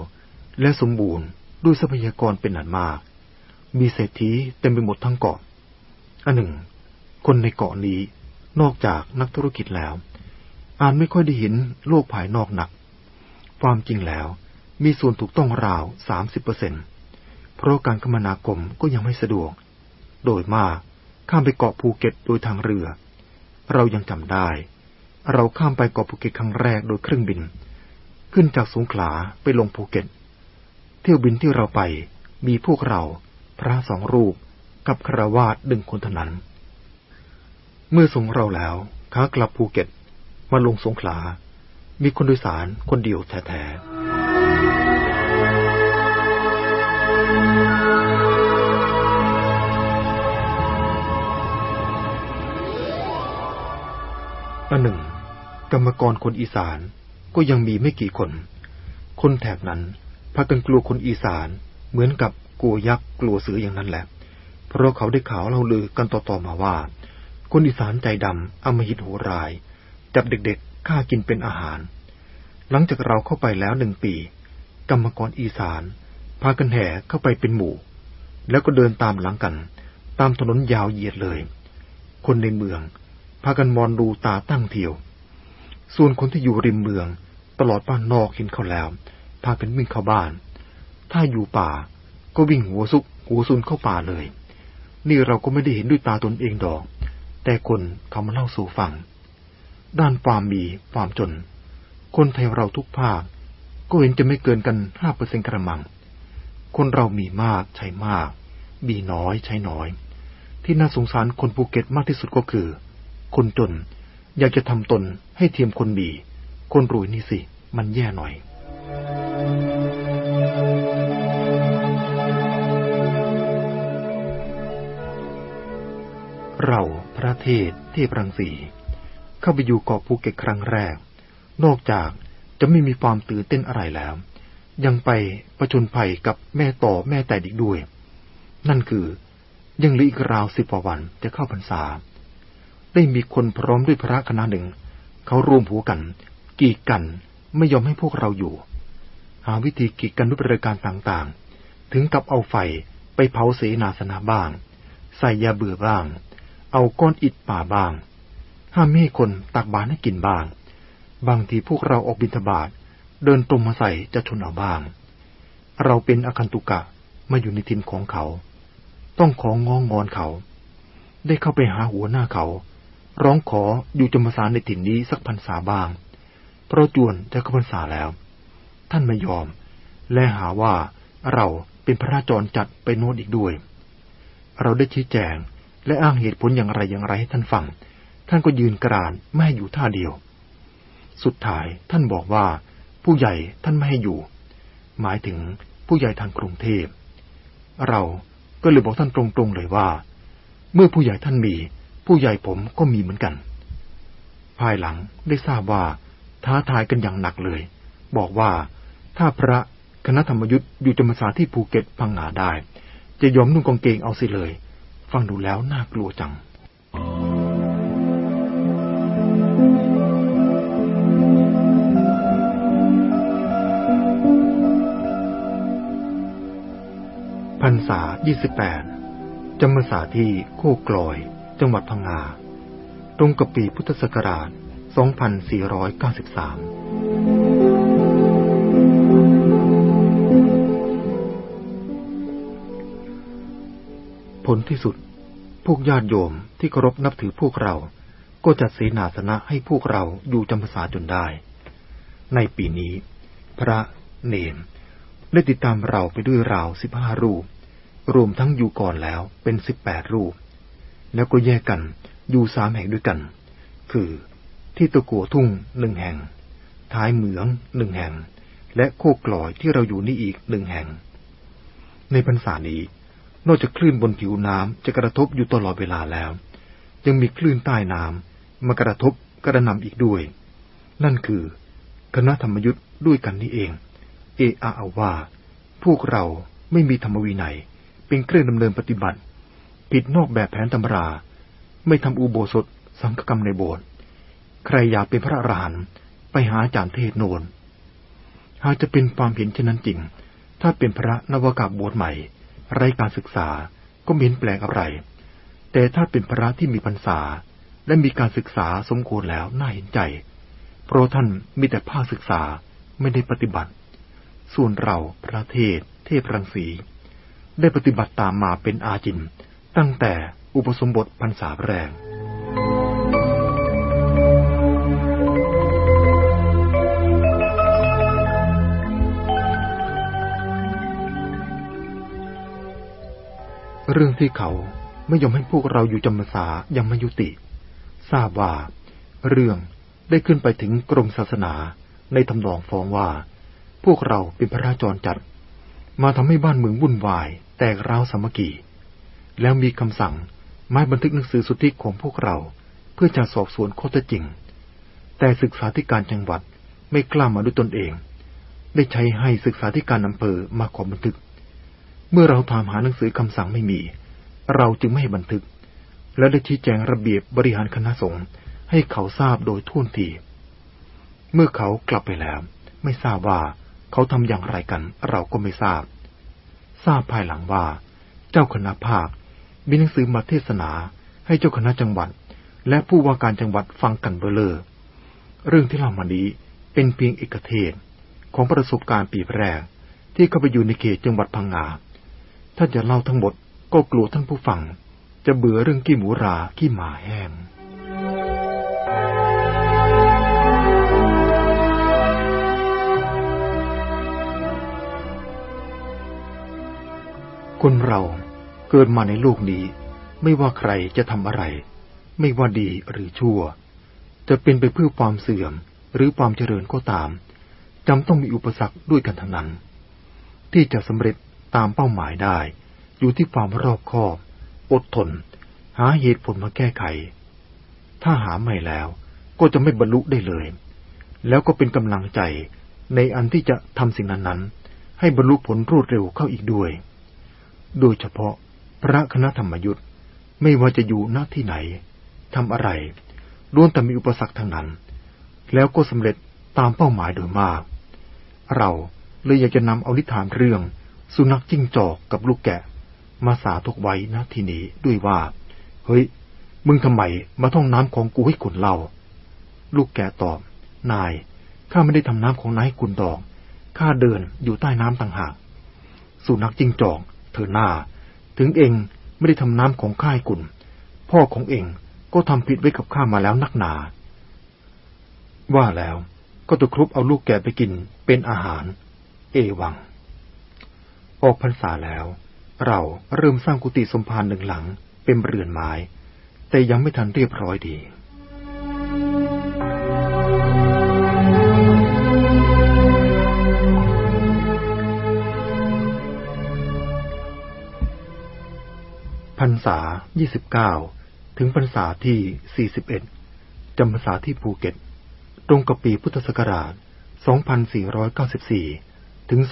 และสมบูรณ์ด้วยทรัพยากรเป็นอันมาก มีเศรษฐีเต็มไปหมดทั้งเกาะอันหนึ่ง คนในเกาะนี้นอกจากนักธุรกิจแล้ว อาจไม่ค่อยได้เห็นโลกภายนอกนัก ความจริงแล้วมีส่วนถูกต้องราวสามสิบเปอร์เซ็นเพราะการคมนาคมก็ยังไม่สะดวก โดยมากข้ามไปเกาะภูเก็ตโดยทางเรือ เรายังจำได้ เราข้ามไปเกาะภูเก็ตครั้งแรกโดยเครื่องบิน ขึ้นจากสงขลาไปลงภูเก็ต เที่ยวบินที่เราไปมีพวกเรา พระสองรูปกับคราวาสหนึ่งคนเท่านั้น เมื่อส่งเราแล้วขากลับภูเก็ตมาลงสงขลา มีคนโดยสารคนเดียวแท้ๆอันหนึ่ง กรรมกรคนอีสานก็ยังมีไม่กี่คน คนแถบนั้นพากันกลัวคนอีสานเหมือนกับกลัวยักษ์กลัวเสืออย่างนั้นแหละ เพราะเขาได้ข่าวเล่าลือกันต่อๆมาว่า คนอีสานใจดำอมหิตโหราย จับเด็กๆฆ่ากินเป็นอาหาร หลังจากเราเข้าไปแล้วหนึ่งปี กรรมกรอีสาน พากันแห่เข้าไปเป็นหมู่ แล้วก็เดินตามหลังกัน ตามถนนยาวเหยียดเลย คนในเมือง พากันมองดูตาตั้งเที่ยว ส่วนคนที่อยู่ริมเมือง ตลอดบ้านนอกเห็นเขาแล้วพากันวิ่งเข้าบ้าน ถ้าอยู่ป่า ก็วิ่งหัวซุกหัวซุนเข้าป่าเลย นี่เราก็ไม่ได้เห็นด้วยตาตนเองดอก แต่คนเขามาเล่าสู่ฟัง ด้านความมีความจน คนไทยเราทุกภาค ก็เห็นจะไม่เกินกันห้าเปอร์เซ็นกระมัง คนเรามีมากใช้มาก มีน้อยใช้น้อย ที่น่าสงสารคนภูเก็ตมากที่สุดก็คือ คนจน อยากจะทำตนให้เทียมคนมีคนรวยนี่สิ มันแย่หน่อยเราพระเทศเทพรังสีเข้าไปอยู่เกาะภูเก็ตครั้งแรก นอกจากจะไม่มีความตื่นเต้นอะไรแล้ว ยังไปประชนภัยกับแม่ต่อแม่แต่ดิกด้วย นั่นคือยังเหลืออีกราวสิบกว่าวันจะเข้าพรรษา ได้มีคนพร้อมด้วยพระคณะหนึ่ง เขารวมหัวกัน กีดกันไม่ยอมให้พวกเราอยู่ หาวิธีกีดกันด้วยประการต่างๆ ถึงกับเอาไฟไปเผาเสนาสนะบ้าง ใส่ยาเบื่อบ้าง เอาก้อนอิฐป่าบ้าง ห้ามไม่ให้คนตักบาตรให้กินบ้าง บางทีพวกเราออกบิณฑบาตเดินตรงมาใส่จะชนเอาบ้าง เราเป็นอคันตุกะมาอยู่ในทินของเขา ต้องของงองงอนเขา ได้เข้าไปหาหัวหน้าเขา ร้องขออยู่จำพรรษาในถิ่นนี้สักพรรษาบ้าง เพราะจวนจะเข้าพรรษาแล้ว ท่านไม่ยอม และหาว่าเราเป็นพระราจรจัดไปโน้นอีกด้วย เราได้ชี้แจงและอ้างเหตุผลอย่างไรอย่างไรให้ท่านฟัง ท่านก็ยืนกรานไม่ให้อยู่ท่าเดียว สุดท้ายท่านบอกว่า ผู้ใหญ่ท่านไม่ให้อยู่ หมายถึงผู้ใหญ่ทางกรุงเทพ เราก็เลยบอกท่านตรงๆเลยว่า เมื่อผู้ใหญ่ท่านมี ผู้ใหญ่ผมก็มีเหมือนกัน ภายหลังได้ทราบว่าท้าทายกันอย่างหนักเลย บอกว่าถ้าพระคณะธรรมยุทธ์อยู่จำพรรษาที่ภูเก็ตพังงาได้ จะยอมนุ่งกางเกงเอาสิเลย ฟังดูแล้วน่ากลัวจังพรรษา 28จำพรรษาที่โคกลอย จังหวัดพังงา ตรงกับปีพุทธศักราช 2493 ผลที่สุด พวกญาติโยมที่เคารพนับถือพวกเรา ก็จัดเสนาสนะให้พวกเราอยู่จำพรรษาจนได้ ในปีนี้ พระเนนได้ติดตามเราไปด้วยราวสิบห้ารูป รวมทั้งอยู่ก่อนแล้วเป็นสิบแปดรูป แล้วก็แยกกันอยู่สามแห่งด้วยกัน คือที่ตะกัวทุ่งหนึ่งแห่ง ท้ายเหมืองหนึ่งแห่ง และโคกกลอยที่เราอยู่นี่อีกหนึ่งแห่ง ในพรรษานี้ นอกจากคลื่นบนผิวน้ำจะกระทบอยู่ตลอดเวลาแล้ว ยังมีคลื่นใต้น้ำมากระทบกระนำอีกด้วย นั่นคือ คณะธรรมยุทธ์ด้วยกันนี่เอง เออาอาว่า พวกเราไม่มีธรรมวินัยเป็นเครื่องดำเนินปฏิบัติ ผิดนอกแบบแผนตำรา ไม่ทำอุโบสถสังฆกรรมในโบสถ์ใครอยากเป็นพระอรหันต์ไปหาอาจารย์เทศโนนหากจะเป็นความเห็นเช่นนั้นจริง ถ้าเป็นพระนวากาบบวชใหม่ ไร้การศึกษาก็ม่เห็นแปลกอะไร แต่ถ้าเป็นพระที่มีพรรษา และมีการศึกษาสมควรแล้วน่าเห็นใจ เพราะท่านมีแต่ภาคศึกษาไม่ได้ปฏิบัติ ส่วนเราพระเทศ เทพรังสี ได้ปฏิบัติตามมาเป็นอาจิน ตั้งแต่อุปสมบทพรรษาแรงเรื่องที่เขาไม่ยอมให้พวกเราอยู่จำพรรษายังไม่ยุติ ทราบว่า เรื่องได้ขึ้นไปถึงกรมศาสนาในทำนองฟ้องว่า พวกเราเป็นพระราจรจัด มาทำให้บ้านเมืองวุ่นวาย แตกร้าวสามัคคี แล้วมีคำสั่งไม่บันทึกหนังสือสุทธิของพวกเรา เพื่อจะสอบสวนข้อเท็จจริง แต่ศึกษาธิการจังหวัดไม่กล้ามาด้วยตนเอง ได้ใช้ให้ศึกษาธิการอำเภอมาขอบันทึก เมื่อเราถามหาหนังสือคำสั่งไม่มี เราจึงไม่ให้บันทึก และได้ชี้แจงระเบียบบริหารคณะสงฆ์ให้เขาทราบโดยท่วนที เมื่อเขากลับไปแล้ว ไม่ทราบว่าเขาทำอย่างไรกัน เราก็ไม่ทราบ ทราบภายหลังว่า เจ้าคณะภาค มีหนังสือมาเทศนาให้เจ้าคณะจังหวัด และผู้ว่าการจังหวัดฟังกันเบลอเรื่องที่เล่ามานี้เป็นเพียงเอกเทศของประสบการณ์ปีแรกที่เข้าไปอยู่ในเขตจังหวัดพังงา ถ้าจะเล่าทั้งหมดก็กลัวท่านผู้ฟัง จะเบื่อเรื่องกี้หมูราขี้หมาแห้งคนเรา เกิดมาในโลกนี้ ไม่ว่าใครจะทำอะไร ไม่ว่าดีหรือชั่ว จะเป็นไปเพื่อความเสื่อมหรือความเจริญก็ตามจำต้องมีอุปสรรคด้วยกันทั้งนั้น ที่จะสำเร็จตามเป้าหมายได้ อยู่ที่ความรอบคอบ อดทน หาเหตุผลมาแก้ไข ถ้าหาไม่แล้วก็จะไม่บรรลุได้เลย แล้วก็เป็นกำลังใจในอันที่จะทำสิ่งนั้นๆ ให้บรรลุผลรวดเร็วเข้าอีกด้วย โดยเฉพาะ พระคณะธรรมยุทธ์ไม่ว่าจะอยู่ณที่ไหนทำอะไรล้วนแต่มีอุปสรรคทั้งนั้น แล้วก็สำเร็จตามเป้าหมายโดยมาก เราเลยอยากจะนำเอานิทานเรื่อง สุนัขจิ้งจอกกับลูกแกะ มาสาทกไว้นะทีนี้ด้วยว่า เฮ้ย มึงทำไมมาท่องน้ำของกูให้คุณเล่า ลูกแกะตอบ นาย ข้าไม่ได้ทำน้ำของนายให้คุณดอก ข้าเดินอยู่ใต้น้ำต่างหาก สุนัขจิ้งจอก เธอหน้า ถึงเองไม่ได้ทำน้ำของข้าให้คุณ พ่อของเองก็ทำผิดไว้กับข้ามาแล้วนักหนา ว่าแล้วก็ตะครุบเอาลูกแก่ไปกินเป็นอาหาร เอวัง ออกพรรษาแล้ว เราเริ่มสร้างกุฏิสมภารหนึ่งหลังเป็นเรือนไม้ แต่ยังไม่ทันเรียบร้อยดี รรษา 29 ถึงพรรษาที่ 41 จำพรรษาที่ภูเก็ต ตรงกับปีพุทธศักราช 2494 ถึง 2506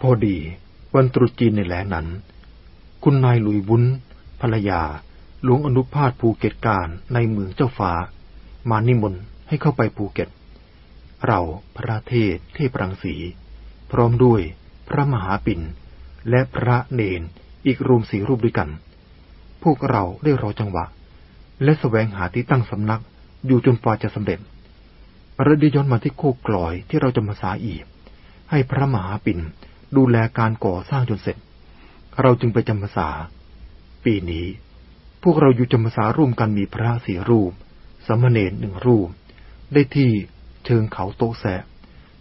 พอดี วันตรุษจีนในแหลนั้น คุณนายหลุยวุ้นภรรยา หลวงอนุภาสภูเก็ตการในเมืองเจ้าฟ้า มานิมนต์ให้เข้าไปภูเก็ต เราพระเทศเทพรังสี พร้อมด้วยพระมหาปิ่น และพระเนนอีกรวมสี่รูปด้วยกัน พวกเราได้รอจังหวะ และสแสวงหาที่ตั้งสำนักอยู่จนปาจะสำเร็จระดีย้อนมาที่โคกลอยที่เราจะมาสาอีก ให้พระมหาปิ่นดูแลการก่อสร้างจนเสร็จ เราจึงไปจำพรรษา ปีนี้ วกเราอยู่จำพรรษาร่วมกันมีพระสี่รูป สมณเณรหนึ่งรูป ได้ที่เชิงเขาโตแสะ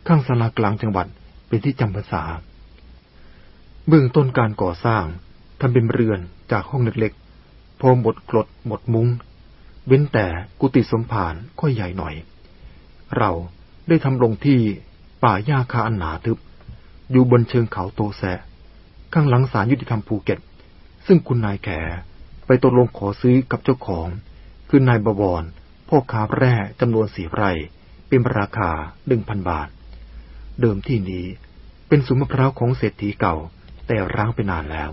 ข้างสลากลางจังหวัดเป็นที่จำพรรษา เบื้องต้นการก่อสร้างทำเป็นเรือนจากห้องเล็กๆ พอหมดกรดหมดมุง้ง เว้นแต่กุฏิสมภารค่อยใหญ่หน่อย เราได้ทำลงที่ป่าหญ้าคาอันหนาทึบ อยู่บนเชิงเขาโตแสะข้างหลังศาลยุติธรรมภูเก็ต ซึ่งคุณนายแข ไปตกลงขอซื้อกับเจ้าของ คือนายบวรพ่อค้าแร่จำนวนสี่ไร่เป็นราคาหนึ่งพันบาท เดิมที่นี้เป็นสวนมะพร้าวของเศรษฐีเก่า แต่ร้างไปนานแล้ว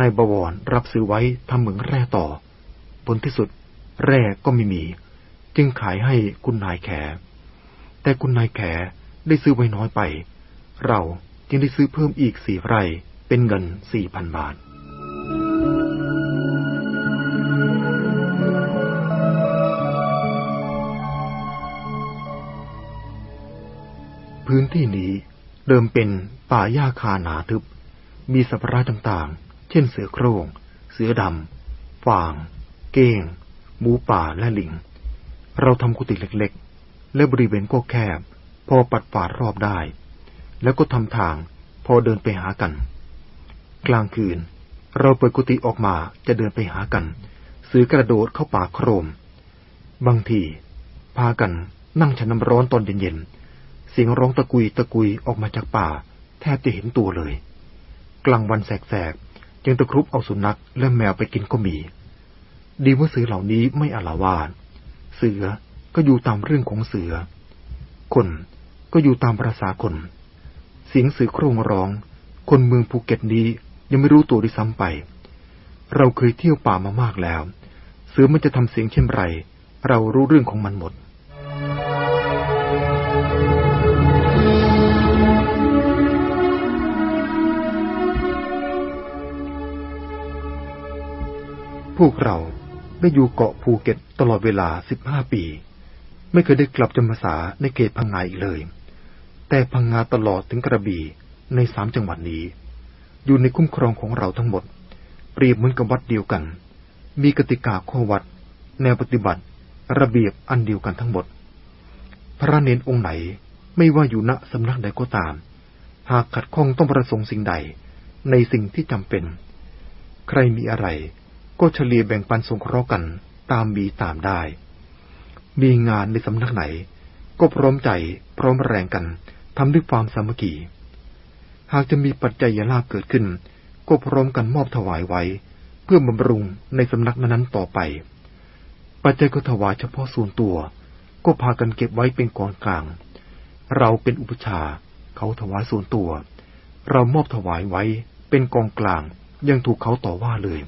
นายบวรรับซื้อไว้ทำเหมืองแร่ต่อผลที่สุดแร่ก็ไม่มี จึงขายให้คุณนายแข แต่คุณนายแขได้ซื้อไว้น้อยไป เราจึงได้ซื้อเพิ่มอีกสี่ไร่เป็นเงินสี่พันบาท ที่นี้ เดิมเป็นป่าหญ้าคาหนาทึบ มีสัตว์ร้ายต่างๆ เช่นเสือโครง่ง เสือดำฟาง เก้ง หมูป่าและลิง เราทำกุฏิเล็กๆ และบริเวณก็แคบ พอปัดฝาดรอบได้ แล้วก็ทำทางพอเดินไปหากัน กลางคืน เราเปิดกุฏิออกมาจะเดินไปหากันเสือกระโดดเข้าป่าโครม บางที พากันนั่งฉันน้ำร้อนตอนเย็นๆ เสียงร้องตะกุยตะกุยออกมาจากป่า แทบจะเห็นตัวเลย กลางวันแสกๆยังตะครุบเอาสุนัขและแมวไปกินก็มี ดีว่าเสือเหล่านี้ไม่อาลาวาดเสือก็อยู่ตามเรื่องของเสือ คนก็อยู่ตามภาษาคน เสียงเสือโครงร้อง คนเมืองภูเก็ตนี้ยังไม่รู้ตัวด้วยซ้ำไป เราเคยเที่ยวป่ามามากแล้ว เสือมันจะทำเสียงเช่นไร เรารู้เรื่องของมันหมด พวกเราได้อยู่เกาะภูเก็ตตลอดเวลาสิบห้าปี ไม่เคยได้กลับจำพรรษาในเขตพังงาอีกเลย แต่พังงาตลอดถึงกระบี่ในสามจังหวัดนี้ อยู่ในคุ้มครองของเราทั้งหมด เปรียบเหมือนกับวัดเดียวกัน มีกติกาข้อวัด แนวปฏิบัติ ระเบียบอันเดียวกันทั้งหมด พระเนนองค์ไหนไม่ว่าอยู่ณสำนักใดก็ตาม หากขัดข้องต้องประสงค์สิ่งใดในสิ่งที่จำเป็น ใครมีอะไร ก็เฉลี่ยแบ่งปันสงเคราะห์กันตามมีตามได้ มีงานในสำนักไหน ก็พร้อมใจพร้อมแรงกันทำด้วยความสามัคคี หากจะมีปัจจัยยลาภเกิดขึ้น ก็พร้อมกันมอบถวายไว้ เพื่อบำรุงในสำนักนั้นต่อไป ปัจจัยก็ถวายเฉพาะส่วนตัว ก็พากันเก็บไว้เป็นกองกลาง เราเป็นอุปชาเขาถวายส่วนตัว เรามอบถวายไว้เป็นกองกลางยังถูกเขาต่อว่าเลย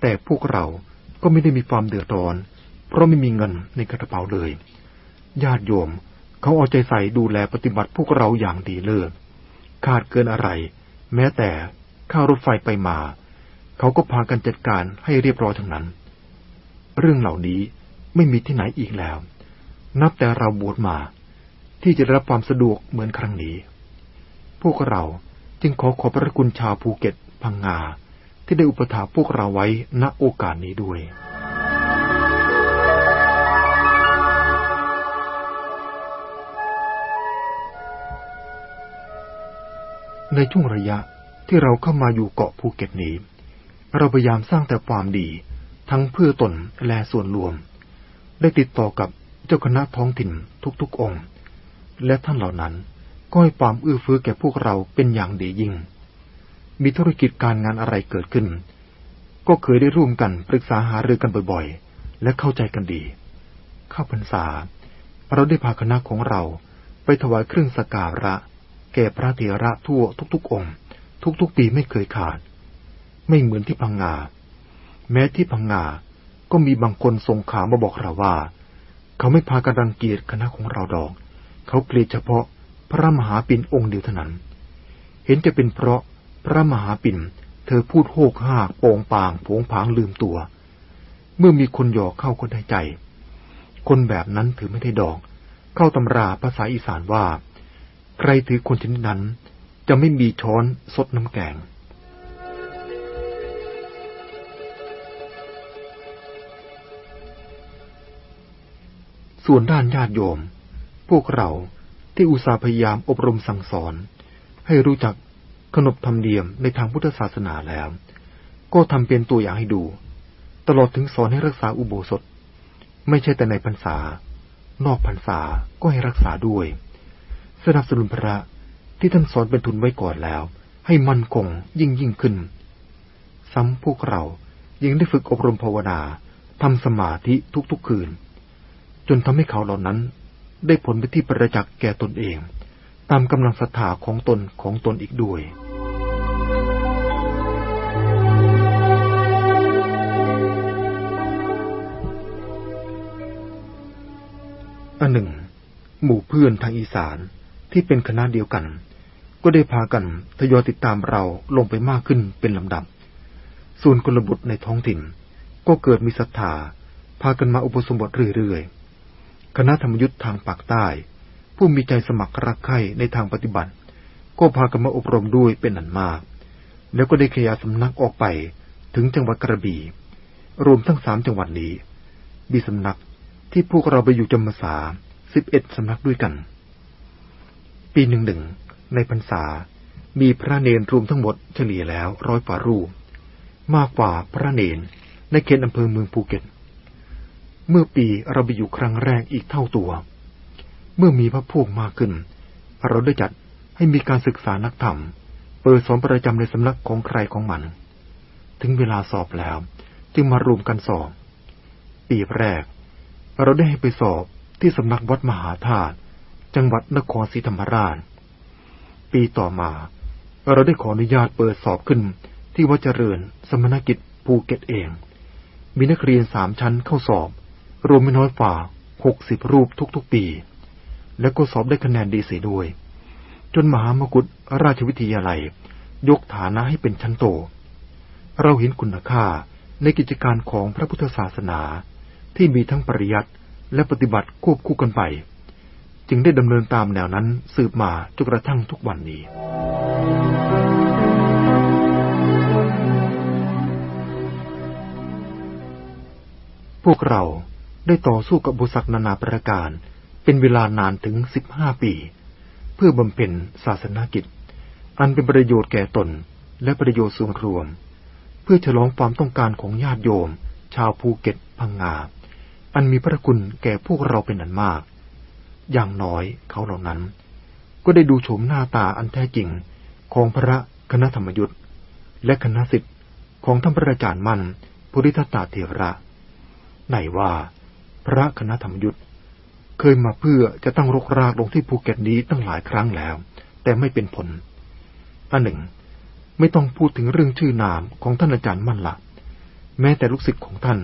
แต่พวกเราก็ไม่ได้มีความเดือดร้อน เพราะไม่มีเงินในกระเป๋าเลย ญาติโยมเขาเอาใจใส่ดูแลปฏิบัติพวกเราอย่างดีเลิศขาดเกินอะไร แม้แต่ค่ารถไฟไปมา เขาก็พากันจัดการให้เรียบร้อยทั้งนั้น เรื่องเหล่านี้ไม่มีที่ไหนอีกแล้ว นับแต่เราบวชมา ที่จะรับความสะดวกเหมือนครั้งนี้ พวกเราจึงขอขอบพระคุณชาวภูเก็ตพังงา ที่ได้อุปถัมภ์พวกเราไว้ณโอกาสนี้ด้วย ในช่วงระยะที่เราเข้ามาอยู่เกาะภูเก็ตนี้ เราพยายามสร้างแต่ความดีทั้งเพื่อตนและส่วนรวม ได้ติดต่อกับเจ้าคณะท้องถิ่นทุกๆองค์ และท่านเหล่านั้นก็ให้ความเอื้อเฟื้อแก่พวกเราเป็นอย่างดียิ่ง มีธุรกิจการงานอะไรเกิดขึ้น ก็เคยได้ร่วมกันปรึกษาหารือกันบ่อยๆ และเข้าใจกันดี เข้าพรรษา เราได้พาคณะของเราไปถวายเครื่องสการะ แก่พระเถระทั่วทุกๆองค์ ทุกๆปีไม่เคยขาด ไม่เหมือนที่พังงา แม้ที่พังงา ก็มีบางคนส่งข่าวมาบอกเราว่า เขาไม่พากันรังเกียจคณะของเราดอก เขาเกลียดเฉพาะพระมหาปินองค์เดียวเท่านั้น เห็นจะเป็นเพราะ พระมหาปิ่น เธอพูดโหกหากโปงปางผงผางลืมตัว เมื่อมีคนหยอกเข้าก็ได้ใจ คนแบบนั้นถือไม่ได้ดอก เข้าตำราภาษาอีสานว่า ใครถือคนชนิดนั้น จะไม่มีช้อนสดน้ำแกงส่วนด้านญาติโยม พวกเราที่อุตส่าห์พยายามอบรมสั่งสอน ให้รู้จัก ขนบธรรมเนียมในทางพุทธศาสนาแล้ว ก็ทำเป็นตัวอย่างให้ดู ตลอดถึงสอนให้รักษาอุโบสถ ไม่ใช่แต่ในพรรษา นอกพรรษาก็ให้รักษาด้วย สนับสนุนพระที่ท่านสอนเป็นทุนไว้ก่อนแล้ว ให้มั่นคงยิ่งยิ่งขึ้น ซ้ำพวกเรายังได้ฝึกอบรมภาวนาทำสมาธิทุกๆคืน จนทำให้เขาเหล่านั้นได้ผลไปที่ประจักษ์แก่ตนเอง ตามกำลังศรัทธาของตนของตนอีกด้วย อันหนึ่ง หมู่เพื่อนทางอีสานที่เป็นคณะเดียวกัน ก็ได้พากันทยอยติดตามเราลงไปมากขึ้นเป็นลำดับ ส่วนกลบุตรในท้องถิ่น ก็เกิดมีศรัทธาพากันมาอุปสมบทเรื่อยๆ คณะธรรมยุทธ์ทางปากใต้ ผู้มีใจสมัครรักใคร่ในทางปฏิบัติ ก็พากันมาอบรมด้วยเป็นอันมาก แล้วก็ได้ขยายสำนักออกไปถึงจังหวัดกระบี่ รวมทั้งสามจังหวัดนี้ มีสำนัก ที่พวกเราไปอยู่จำพรรษาสิบเอ็ดสำนักด้วยกัน ปีหนึ่งหนึ่งในพรรษามีพระเนนรวมทั้งหมดเฉลี่ยแล้วร้อยกว่ารูป มากกว่าพระเนนในเขตอำเภอเมืองภูเก็ต เมื่อปีเราไปอยู่ครั้งแรกอีกเท่าตัว เมื่อมีพระพวกมากขึ้น เราได้จัดให้มีการศึกษานักธรรม เปิดสอนประจำในสำนักของใครของมัน ถึงเวลาสอบแล้ว จึงมารวมกันสอบ ปีแรก เราได้ให้ไปสอบที่สำนักวัดมหาธาตุจังหวัดนครศรีธรรมราช ปีต่อมา เราได้ขออนุญาตเปิดสอบขึ้นที่วัดเจริญสมณกิจภูเก็ตเอง มีนักเรียนสามชั้นเข้าสอบ รวมไม่น้อยกว่าหกสิบรูปทุกๆปี และก็สอบได้คะแนนดีเสียด้วย จนมหามกุฏราชวิทยาลัย ยกฐานะให้เป็นชั้นโต เราเห็นคุณค่าในกิจการของพระพุทธศาสนา ที่มีทั้งปริยัติและปฏิบัติควบคู่กันไป จึงได้ดำเนินตามแนวนั้นสืบมาจนกระทั่งทุกวันนี้ พวกเราได้ต่อสู้กับบุษักนานาประการ เป็นเวลานานถึงสิบห้าปี เพื่อบำเพ็ญศาสนากิจ อันเป็นประโยชน์แก่ตนและประโยชน์ส่วนรวม เพื่อฉลองความต้องการของญาติโยม ชาวภูเก็ตพังงา อันมีพระคุณแก่พวกเราเป็นอันมาก อย่างน้อยเขาเหล่านั้น ก็ได้ดูโฉมหน้าตาอันแท้จริงของพระคณะธรรมยุทธ์และคณะสิทธิ์ของท่านพระอาจารย์มั่นภูริทัตตเถระไหนว่า พระคณะธรรมยุทธ์เคยมาเพื่อจะตั้งรกรากลงที่ภูเก็ตนี้ตั้งหลายครั้งแล้ว แต่ไม่เป็นผลอันหนึ่ง ไม่ต้องพูดถึงเรื่องชื่อนามของท่านอาจารย์มั่นละแม้แต่ลูกศิษย์ของท่าน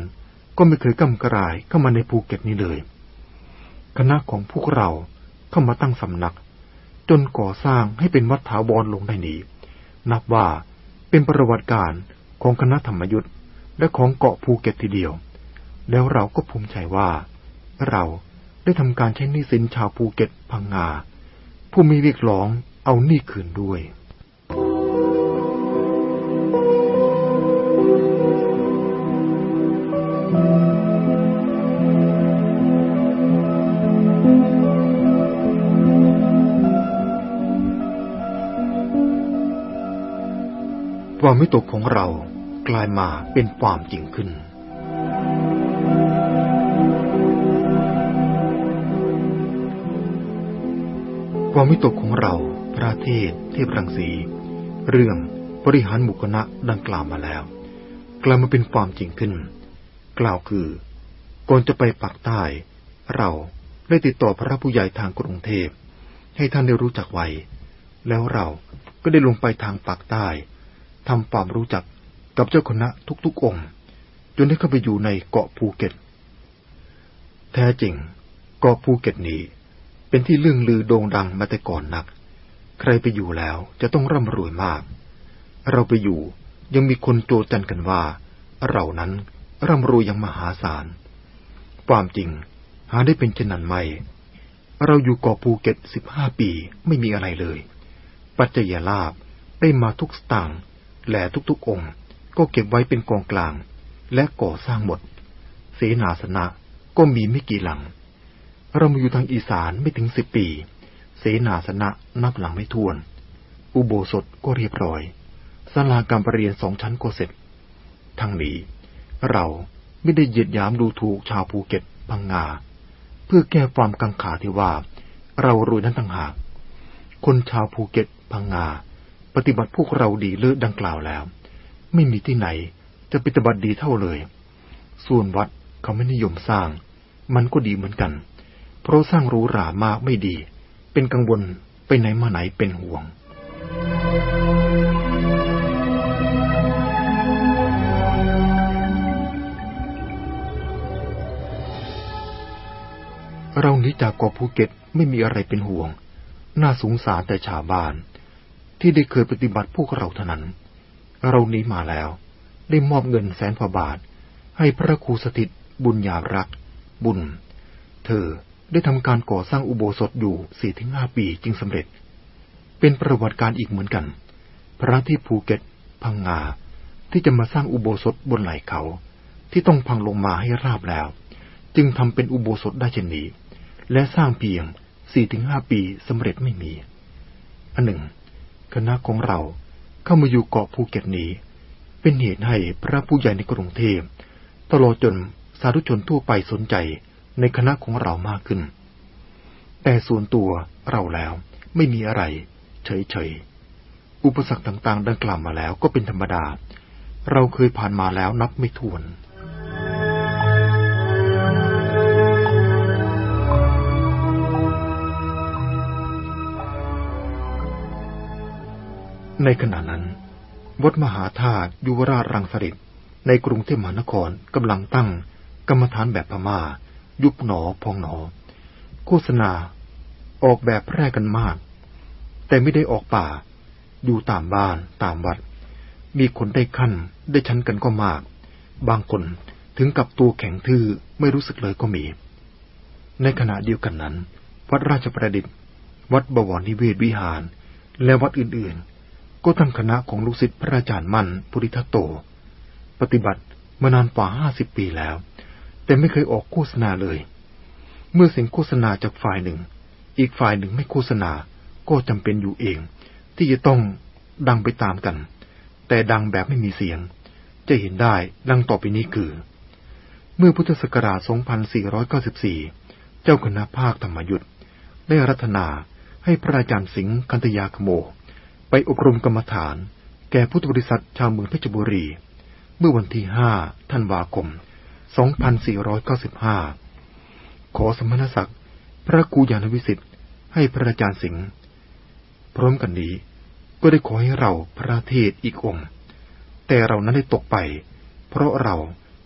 ก็ไม่เคยก้ากรายเข้ามาในภูเก็ตนี้เลย คณะของพวกเราเข้ามาตั้งสำนัก จนก่อสร้างให้เป็นวัดถาวรลงได้นี้ นับว่าเป็นประวัติการของคณะธรรมยุทธ์และของเกาะภูเก็ตทีเดียว แล้วเราก็ภูมิใจว่า เราได้ทำการใช้นิสินชาวภูเก็ตพังงา ผู้มีเรียกร้องเอานี่คืนด้วย ความวิตกของเรากลายมาเป็นความจริงขึ้น ความวิตกของเราพระเทศเทพรังสี เรื่องบริหารบุคคณะดังกล่าวมาแล้ว กลายมาเป็นความจริงขึ้น กล่าวคือก่อนจะไปปักใต้ เราได้ติดต่อพระผู้ใหญ่ทางกรุงเทพให้ท่านได้รู้จักไว้ แล้วเราก็ได้ลงไปทางปากใต้ ทำความรู้จักกับเจ้าคณะทุกๆองค์ จนได้เข้าไปอยู่ในเกาะภูเก็ต แท้จริงเกาะภูเก็ตนี้ เป็นที่เรื่องลือโด่งดังมาแต่ก่อนนัก ใครไปอยู่แล้วจะต้องร่ำรวยมาก เราไปอยู่ยังมีคนโจจันกันว่า เรานั้นร่ำรวยอย่างมหาศาล ความจริงหาได้เป็นเช่นนั้นไม่ เราอยู่เกาะภูเก็ตสิบห้าปีไม่มีอะไรเลย ปัจจัยลาบได้มาทุกสตางค์ และทุกๆองค์ ก็เก็บไว้เป็นกองกลาง และก่อสร้างหมด เสนาสนะก็มีไม่กี่หลัง เรามาอยู่ทางอีสานไม่ถึงสิบปี เสนาสนะนับหลังไม่ทวน อุโบสถก็เรียบร้อยศาลาการประเรียนสองชั้นก็เสร็จ ทั้งนี้เราไม่ได้เหยียดยามดูถูกชาวภูเก็ตพังงา เพื่อแก้ความกังขาที่ว่า เรารวยนั้นต่างหาก คนชาวภูเก็ตพังงา ปฏิบัติพวกเราดีเลิศดังกล่าวแล้ว ไม่มีที่ไหนจะปฏิบัติดีเท่าเลย ส่วนวัดเขาไม่นิยมสร้าง มันก็ดีเหมือนกัน เพราะสร้างรู้หรามากไม่ดี เป็นกังวลไปไหนมาไหนเป็นห่วงเราหนีจากเกาะภูเก็ตไม่มีอะไรเป็นห่วง น่าสงสารแต่ชาวบ้าน ที่ได้เคยปฏิบัติพวกเราเท่านั้น เรานี้มาแล้ว ได้มอบเงินแสนกว่าบาท ให้พระครูสถิตบุญญารัก บุญ เธอได้ทำการก่อสร้างอุโบสถอยู่สี่ถึงห้าปีจึงสำเร็จ เป็นประวัติการอีกเหมือนกัน พระที่ภูเก็ต พังงา ที่จะมาสร้างอุโบสถบนไหล่เขา ที่ต้องพังลงมาให้ราบแล้ว จึงทำเป็นอุโบสถได้เช่นนี้ และสร้างเพียงสี่ถึงห้าปีสำเร็จไม่มีอันหนึ่ง คณะของเราเข้ามาอยู่เกาะภูเก็ตนี้ เป็นเหตุให้พระผู้ใหญ่ในกรุงเทพตลอดจนสาธุชนทั่วไปสนใจในคณะของเรามากขึ้น แต่ส่วนตัวเราแล้วไม่มีอะไร เฉยๆ อุปสรรคต่างๆ ดังกล่าวมาแล้วก็เป็นธรรมดา เราเคยผ่านมาแล้วนับไม่ถ้วน ในขณะนั้น วัดมหาธาตุยุวราชรังสฤษในกรุงเทพมหานครกำลังตั้ง กรรมฐานแบบพมา่า ยุบหนอพองหนอ โฆษณา ออกแบบแพร่กันมาก แต่ไม่ได้ออกป่า อยู่ตามบ้านตามวัด มีคนได้ขั้นได้ชั้นกันก็มาก บางคนถึงกับตัวแข็งทื่อไม่รู้สึกเลยก็มี ในขณะเดียวกันนั้น วัดราชประดิษฐ์ วัดบวรนิเวศวิหาร และวัดอื่นๆ ก็ตั้งคณะของลูกศิษย์พระอาจารย์มั่นปุริทัตโต ปฏิบัติมานานกว่าห้าสิบปีแล้ว แต่ไม่เคยออกโฆษณาเลย เมื่อเสียงโฆษณาจากฝ่ายหนึ่ง อีกฝ่ายหนึ่งไม่โฆษณาก็จำเป็นอยู่เอง ที่จะต้องดังไปตามกัน แต่ดังแบบไม่มีเสียง จะเห็นได้ดังต่อไปนี้คือ เมื่อพุทธศักราช 2494 เจ้าคณะภาคธรรมยุทธได้รัตนาให้พระอาจารย์สิงห์คันธยาขโม ไปอบรมกรรมฐาน แก่พุทธบริษัทชาวเมืองเพชรบุรี เมื่อวันที่ 5 ธันวาคม 2495 ขอสมณศักดิ์ พระกูยานวิสิทธิ์ให้พระอาจารย์สิงห์ พร้อมกันนี้ ก็ได้ขอให้เราพระเทศอีกองค์ แต่เรานั้นได้ตกไป เพราะเรา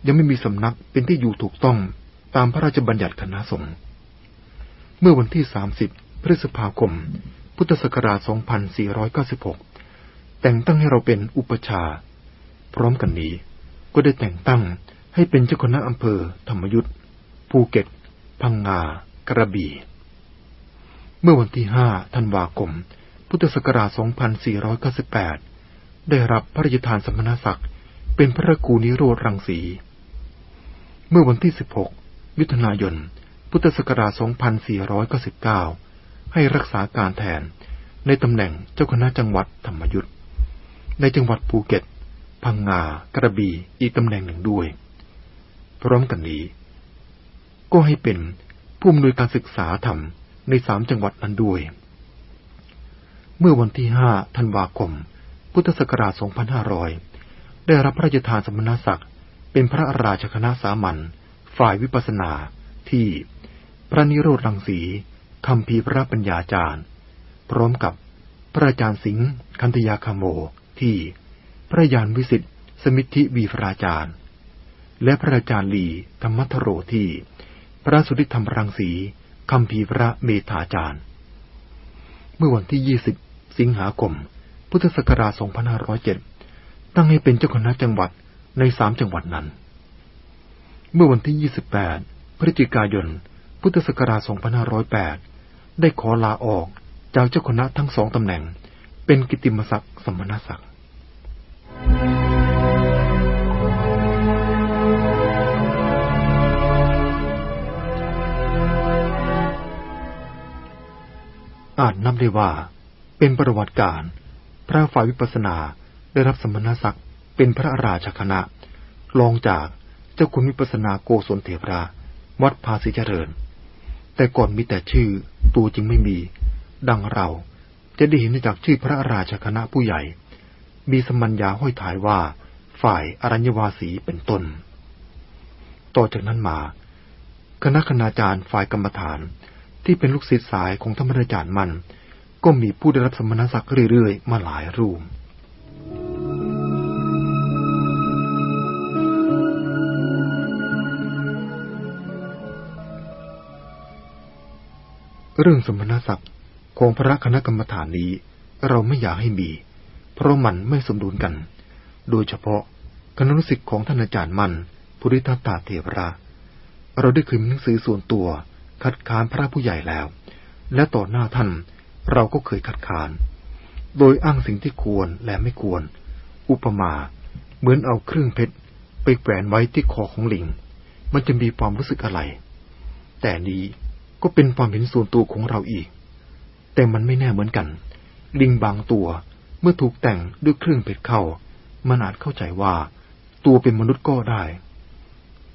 ยังไม่มีสำนักเป็นที่อยู่ถูกต้องตามพระราชบัญญัติคณะสงฆ์ เมื่อวันที่ 30 พฤษภาคม พุทธศักราช 2496 แต่งตั้งให้เราเป็นอุปชา พร้อมกันนี้ ก็ได้แต่งตั้งให้เป็นเจ้าคณะอำเภอ ธรรมยุทธ์ภูเก็ต พังงา กระบี่ เมื่อวันที่ 5 ธันวาคม พุทธศักราช 2498 ได้รับพระราชทานสมณศักดิ์ เป็นพระครูนิโรธรังสี เมื่อวันที่ 16 มิถุนายน พุทธศักราช 2499 ให้รักษาการแทน ในตำแหน่งเจ้าคณะจังหวัดธรรมยุทธ์ในจังหวัดภูเก็ต พังงากระบี่อีกตำแหน่งหนึ่งด้วย พร้อมกันนี้ ก็ให้เป็นผู้อำนวยการศึกษาธรรมในสามจังหวัดนั้นด้วย เมื่อวันที่5ธันวาคม พุทธศักราช 2500 ได้รับพระราชทานสมณศักดิ์เป็นพระราชคณะสามัญฝ่ายวิปัสสนาที่พระนิโรธรังสี คำพีพระปัญญาจารย์ พร้อมกับพระอาจารย์สิงห์คันธยาคาโมที่พระยานวิสิตสมิทธิวีฟระอาจารย์ และพระอาจารย์ลีธรรมัทโรที่ พระสุริธรรมรังสีคำพีพระเมธาจารย์ เมื่อวันที่ 20 สิงหาคม พุทธศักราช 2507 ตั้งให้เป็นเจ้าคณะจังหวัดในสามจังหวัดนั้น เมื่อวันที่ 28 พฤศจิกายน พุทธศักราช 2508 ได้ขอลาออกจากเจ้าคณะทั้งสองตำแหน่ง เป็นกิติมศักดิ์สมณศักดิ์อาจนับได้ว่า เป็นประวัติการพระฝ่ายวิปัสนาได้รับสมณศักดิ์เป็นพระราชคณะรองจากเจ้าคุณวิปัสนาโกศลเถระวัดภาษีเจริญ แต่ก่อนมีแต่ชื่อ ตัวจริงไม่มี ดังเรา จะได้เห็นจากชื่อพระราชคณะผู้ใหญ่ มีสมัญญาห้อยถ่ายว่า ฝ่ายอรัญญวาสีเป็นต้น ต่อจากนั้นมา คณะคณาจารย์ฝ่ายกรรมฐานที่เป็นลูกศิษย์สายของธรรมราจารย์มัน ก็มีผู้ได้รับสมณศักดิ์เรื่อยๆ มาหลายรูป เรื่องสมณศักดิ์ของพระคณะกรรมฐานนี้ เราไม่อยากให้มี เพราะมันไม่สมดุลกัน โดยเฉพาะคณะนุสิกของท่านอาจารย์มันภูริทัตตาเทวรา เราได้คืนหนังสือส่วนตัว คัดค้านพระผู้ใหญ่แล้ว และต่อหน้าท่านเราก็เคยคัดค้าน โดยอ้างสิ่งที่ควรและไม่ควร อุปมา เหมือนเอาเครื่องเพชรไปแขวนไว้ที่คอของลิง มันจะมีความรู้สึกอะไร แต่นี้ ก็เป็นความเห็นส่วนตัวของเราอีก แต่มันไม่แน่เหมือนกัน ลิงบางตัวเมื่อถูกแต่งด้วยเครื่องเพชรเข้า มันอาจเข้าใจว่า ตัวเป็นมนุษย์ก็ได้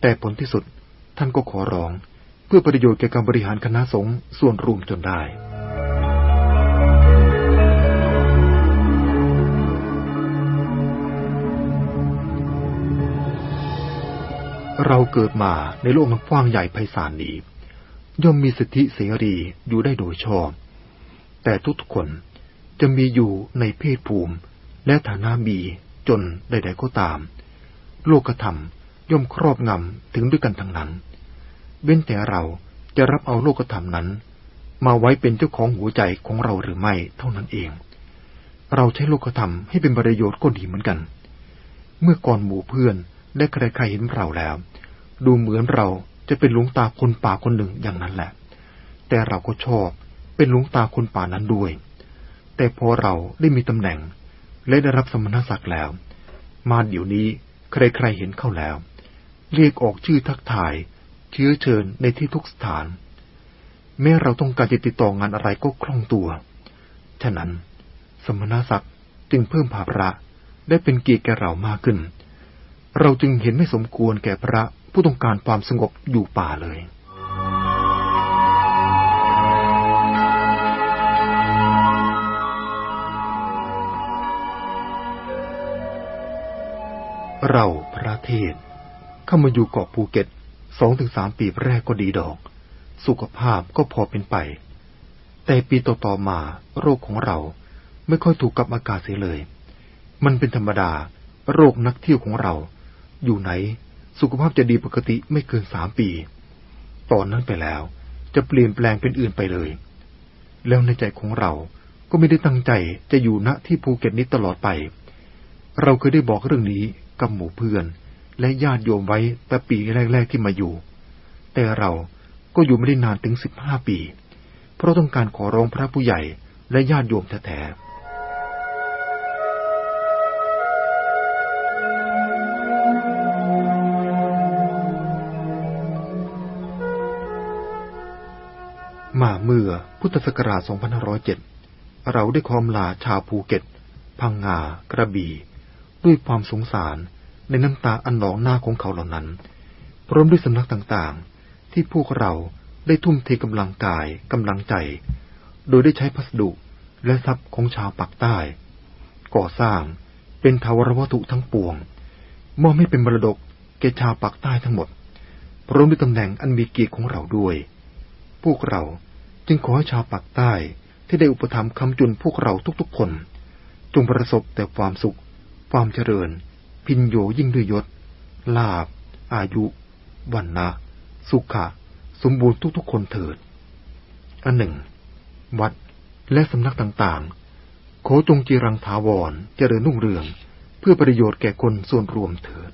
แต่ผลที่สุดท่านก็ขอร้อง เพื่อประโยชน์แก่การบริหารคณะสงฆ์ส่วนรวมจนได้เราเกิดมาในโลกมันกว้างใหญ่ไพศาลนี้ ย่อมมีสิทธิเสรีอยู่ได้โดยชอบ แต่ทุกคนจะมีอยู่ในเพศภูมิ และฐานะมีจนใดๆก็ตาม โลกธรรมย่อมครอบงำถึงด้วยกันทั้งนั้น เว้นแต่เราจะรับเอาโลกธรรมนั้น มาไว้เป็นเจ้าของหัวใจของเราหรือไม่เท่านั้นเอง เราใช้โลกธรรมให้เป็นประโยชน์ก็ดีเหมือนกัน เมื่อก่อนหมู่เพื่อนได้ใครๆเห็นเราแล้ว ดูเหมือนเรา จะเป็นหลวงตาคนป่าคนหนึ่งอย่างนั้นแหละ แต่เราก็ชอบเป็นหลวงตาคนป่านั้นด้วย แต่พอเราได้มีตำแหน่ง และได้รับสมณศักดิ์แล้ว มาเดี๋ยวนี้ใครๆเห็นเข้าแล้ว เรียกออกชื่อทักทาย เชื้อเชิญในที่ทุกสถาน แม้เราต้องการจะติดต่องานอะไรก็คล่องตัว ฉะนั้น สมณศักดิ์จึงเพิ่มภาระได้เป็นเกียรติแก่เรามากขึ้น เราจึงเห็นไม่สมควรแก่พระ ผู้ต้องการความสงบอยู่ป่าเลย เราพระเทศ เข้ามาอยู่เกาะภูเก็ตสองถึงสามปีแรกก็ดีดอก สุขภาพก็พอเป็นไป แต่ปีต่อๆมาโรคของเราไม่ค่อยถูกกับอากาศเสียเลย มันเป็นธรรมดา โรคนักเที่ยวของเรา อยู่ไหน สุขภาพจะดีปกติไม่เกินสามปี ตอนนั้นไปแล้ว จะเปลี่ยนแปลงเป็นอื่นไปเลย แล้วในใจของเราก็ไม่ได้ตั้งใจจะอยู่ณที่ภูเก็ตนี้ตลอดไป เราเคยได้บอกเรื่องนี้กับหมู่เพื่อน และญาติโยมไว้แต่ปีแรก ๆที่มาอยู่ แต่เราก็อยู่ไม่ได้นานถึงสิบห้าปี เพราะต้องการขอร้องพระผู้ใหญ่และญาติโยมแท้ๆ มาเมื่อพุทธศักราช 2507 เราได้คอมลาชาวภูเก็ต พังงา กระบี่ ด้วยความสงสารในน้ำตาอันหนองหน้าของเขาเหล่านั้น พร้อมด้วยสำนักต่างๆ ที่พวกเราได้ทุ่มเทกำลังกายกำลังใจ โดยได้ใช้พัสดุและทรัพย์ของชาวปักใต้ ก่อสร้างเป็นทาวรวัตถุทั้งปวง มอบให้เป็นมรดกแก่ชาวปักใต้ทั้งหมด พร้อมด้วยตำแหน่งอันมีเกียรติของเราด้วย พวกเรา จึงขอให้ชาวปากใต้ที่ได้อุปถัมภ์คำจุนพวกเราทุกๆคน จงประสบแต่ความสุข ความเจริญ พินโยยิ่งด้วยยศ ลาบ อายุ วันนะ สุขะ สมบูรณ์ทุกๆคนเถิด อันหนึ่ง วัดและสำนักต่างๆขอจงจีรังถาวรเจริญรุ่งเรือง เพื่อประโยชน์แก่คนส่วนรวมเถิด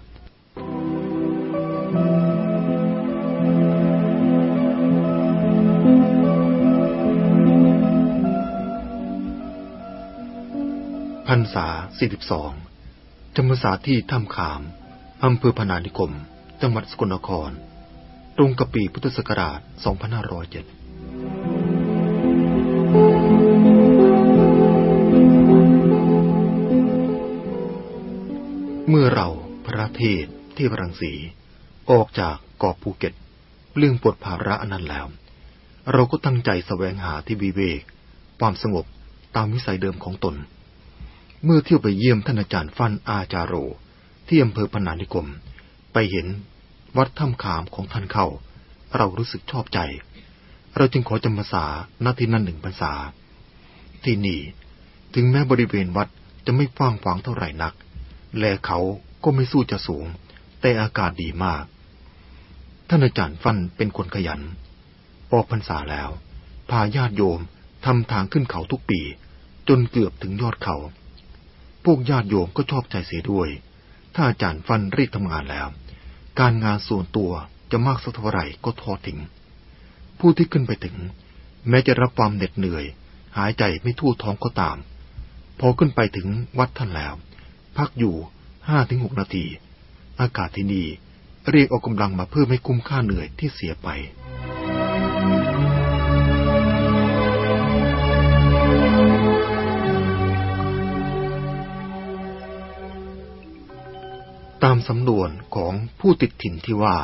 พรรษา 42 จำพรรษาที่ถ้ำขาม อำเภอพนานิคม จังหวัดสกลนคร ตรงกับปีพุทธศักราช 2507เมื่อเราพระเทศที่ฝรั่งเศสออกจากเกาะภูเก็ต เรื่องปวดภาระอนั้นแล้ว เราก็ตั้งใจแสวงหาที่วิเวก ความสงบตามวิสัยเดิมของตน เมื่อเที่ยวไปเยี่ยมท่านอาจารย์ฟันอาจารโร ที่อำเภอพนานิคม ไปเห็นวัดถ้ำขามของท่านเข้า เรารู้สึกชอบใจ เราจึงขอจำพรรษาณที่นั่นหนึ่งพรรษา ที่นี่ ถึงแม้บริเวณวัดจะไม่กว้างขวางเท่าไหร่นัก และเขาก็ไม่สู้จะสูง แต่อากาศดีมาก ท่านอาจารย์ฟันเป็นคนขยัน ออกพรรษาแล้ว พาญาติโยมทำทางขึ้นเขาทุกปี จนเกือบถึงยอดเขา พวกญาติโยมก็ชอบใจเสียด้วย ถ้าอาจารย์ฟันรีบทำงานแล้ว การงานส่วนตัวจะมากสักเท่าไหร่ก็ทอดทิ้ง ผู้ที่ขึ้นไปถึง แม้จะรับความเหน็ดเหนื่อย หายใจไม่ทั่วท้องก็ตาม พอขึ้นไปถึงวัดท่านแล้ว พักอยู่ห้าถึงหกนาที อากาศที่นี่เรียกออกกำลังมาเพื่อให้คุ้มค่าเหนื่อยที่เสียไป ตามสำนวนของผู้ติดถิ่นที่ว่า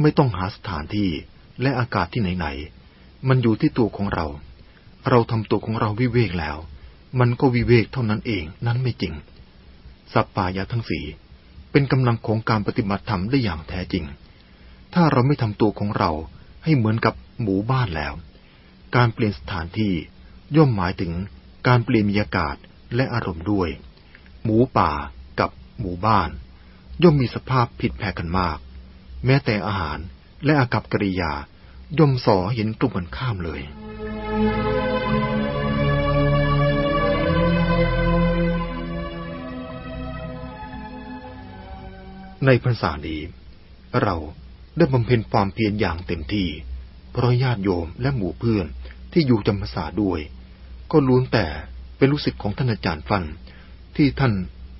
ไม่ต้องหาสถานที่และอากาศที่ไหนๆ มันอยู่ที่ตัวของเรา เราทำตัวของเราวิเวกแล้ว มันก็วิเวกเท่านั้นเองนั้นไม่จริง สัปปายะทั้งสี่เป็นกำลังของการปฏิบัติธรรมได้อย่างแท้จริง ถ้าเราไม่ทำตัวของเราให้เหมือนกับหมู่บ้านแล้ว การเปลี่ยนสถานที่ย่อมหมายถึงการเปลี่ยนบรรยากาศและอารมณ์ด้วย หมูป่ากับหมู่บ้าน ย่อมมีสภาพผิดแผกกันมาก แม้แต่อาหารและอากับกิริยาย่อมส่อเห็นตรงกันข้ามเลย ในพรรษานี้เราได้บำเพ็ญความเพียรอย่างเต็มที่ เพราะญาติโยมและหมู่เพื่อนที่อยู่จำพรรษาด้วย ก็ล้วนแต่เป็นลูกศิษย์ของท่านอาจารย์ฟันที่ท่าน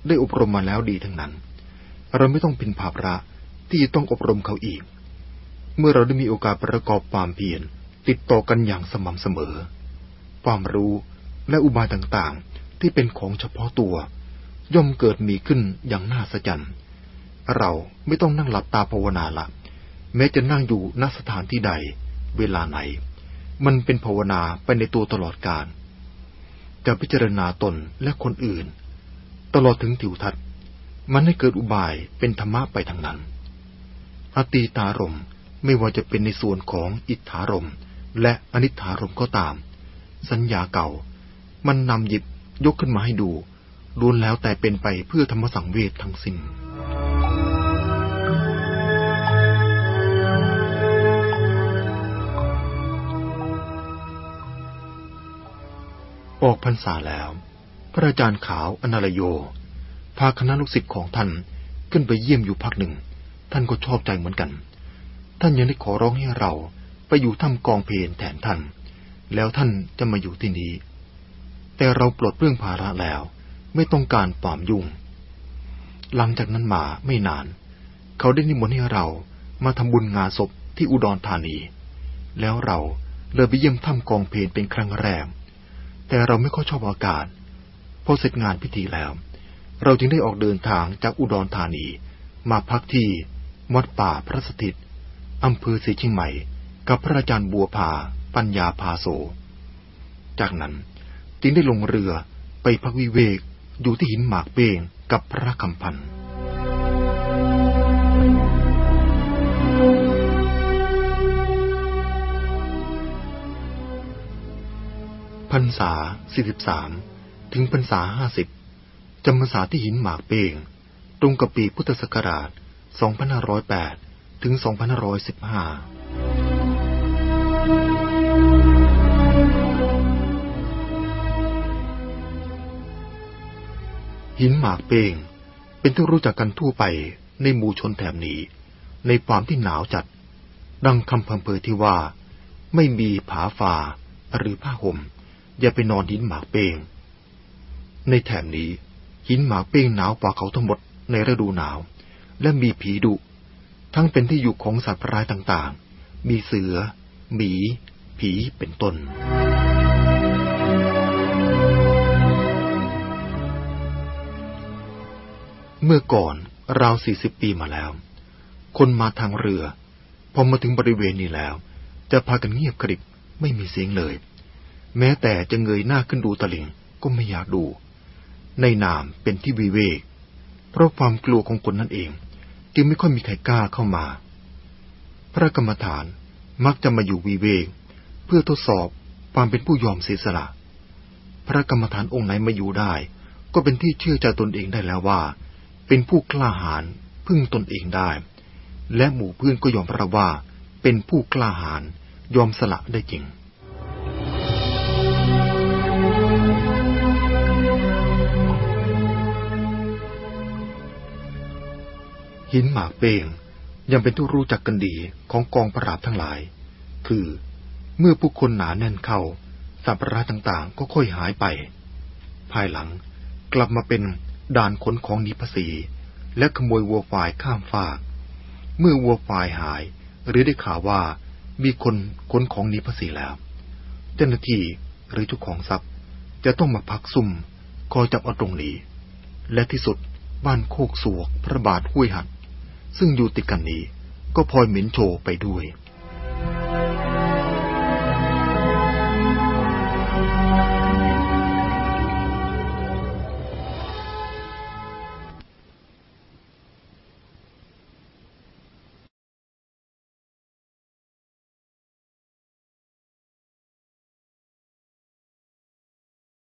ได้อบรมมาแล้วดีทั้งนั้น เราไม่ต้องเป็นภาระที่ต้องอบรมเขาอีก เมื่อเราได้มีโอกาสประกอบความเพียรติดต่อกันอย่างสม่ำเสมอ ความรู้และอุบายต่างๆ ที่เป็นของเฉพาะตัว ย่อมเกิดมีขึ้นอย่างน่าสะใจเราไม่ต้องนั่งหลับตาภาวนาละแม้จะนั่งอยู่ณสถานที่ใด เวลาไหน มันเป็นภาวนาไปในตัวตลอดการจะพิจารณาตนและคนอื่น ตลอดถึงถิวทัศน์ มันให้เกิดอุบายเป็นธรรมะไปทางนั้น อตีตารมไม่ว่าจะเป็นในส่วนของอิทธารมและอนิธารมก็ตาม สัญญาเก่า มันนำหยิบยกขึ้นมาให้ดูล้วนแล้วแต่เป็นไปเพื่อธรรมสังเวชทั้งสิ้นออกพรรษาแล้ว พระอาจารย์ขาวอนาลโย พาคณะลูกศิษย์ของท่านขึ้นไปเยี่ยมอยู่พักหนึ่ง ท่านก็ชอบใจเหมือนกัน ท่านยังได้ขอร้องให้เราไปอยู่ถ้ำกองเพนแทนท่าน แล้วท่านจะมาอยู่ที่นี้ แต่เราปลดเรื่องภาระแล้ว ไม่ต้องการปามยุ่ง หลังจากนั้นมาไม่นาน เขาได้นิมนต์ให้เรามาทำบุญงานศพที่อุดรธานี แล้วเราเลยไปเยี่ยมถ้ำกองเพนเป็นครั้งแรก แต่เราไม่ค่อยชอบอากาศ พอเสร็จงานพิธีแล้ว เราจึงได้ออกเดินทางจากอุดรธานี มาพักที่วัดป่าพระสถิตอำเภอศรีเชียงใหม่ กับพระอาจารย์บัวพาปัญญาพาโส จากนั้นจึงได้ลงเรือไปพักวิเวกอยู่ที่หินหมากเป้งกับพระคำพันธ์พรรษา 43 ถึงพรรษา 50 จำพรรษาที่หินหมากเป้งตรงกับปีพุทธศักราช 2508 ถึง 2515หินหมากเป้งเป็นที่รู้จักกันทั่วไปในหมู่ชนแถบนี้ ในความที่หนาวจัด ดังคำพังเพยที่ว่า ไม่มีผาฟาหรือผ้าห่ม อย่าไปนอนหินหมากเป้งในแถบนี้ หินหมากเป้งหนาวกว่าเขาทั้งหมดในฤดูหนาว และมีผีดุ ทั้งเป็นที่อยู่ของสัตว์ร้ายต่างๆ มีเสือ หมี ผีเป็นต้น เมื่อก่อนราวสี่สิบปีมาแล้ว คนมาทางเรือ พอมาถึงบริเวณนี้แล้ว จะพากันเงียบกริบไม่มีเสียงเลย แม้แต่จะเงยหน้าขึ้นดูตลิงก็ไม่อยากดู ในนามเป็นที่วิเวก เพราะความกลัวของคนนั่นเอง จึงไม่ค่อยมีใครกล้าเข้ามา พระกรรมฐานมักจะมาอยู่วิเวก เพื่อทดสอบความเป็นผู้ยอมเสียสละ พระกรรมฐานองค์ไหนมาอยู่ได้ ก็เป็นที่เชื่อใจตนเองได้แล้วว่า เป็นผู้กล้าหาญพึ่งตนเองได้ และหมู่เพื่อนก็ยอมรับว่าเป็นผู้กล้าหาญยอมสละได้จริง หินหมากเป้งยังเป็นที่รู้จักกันดีของกองปราบทั้งหลาย คือเมื่อผู้คนหนาแน่นเข้า สัมภาระต่างๆ ก็ค่อยหายไป ภายหลังกลับมาเป็นด่านขนของนิพสี และขโมยวัวฝ่ายข้ามฟาก เมื่อวัวฝ่ายหาย หรือได้ข่าวว่ามีคนขนของนิพสีแล้ว เจ้าหน้าที่หรือเจ้าของทรัพย์ จะต้องมาพักซุ่มคอยจับเอาตรงหนีและที่สุดบ้านโคกสวกพระบาทห้วยหัด ซึ่งอยู่ติดกันนี้ ก็พลอยเหม็นโชไปด้วย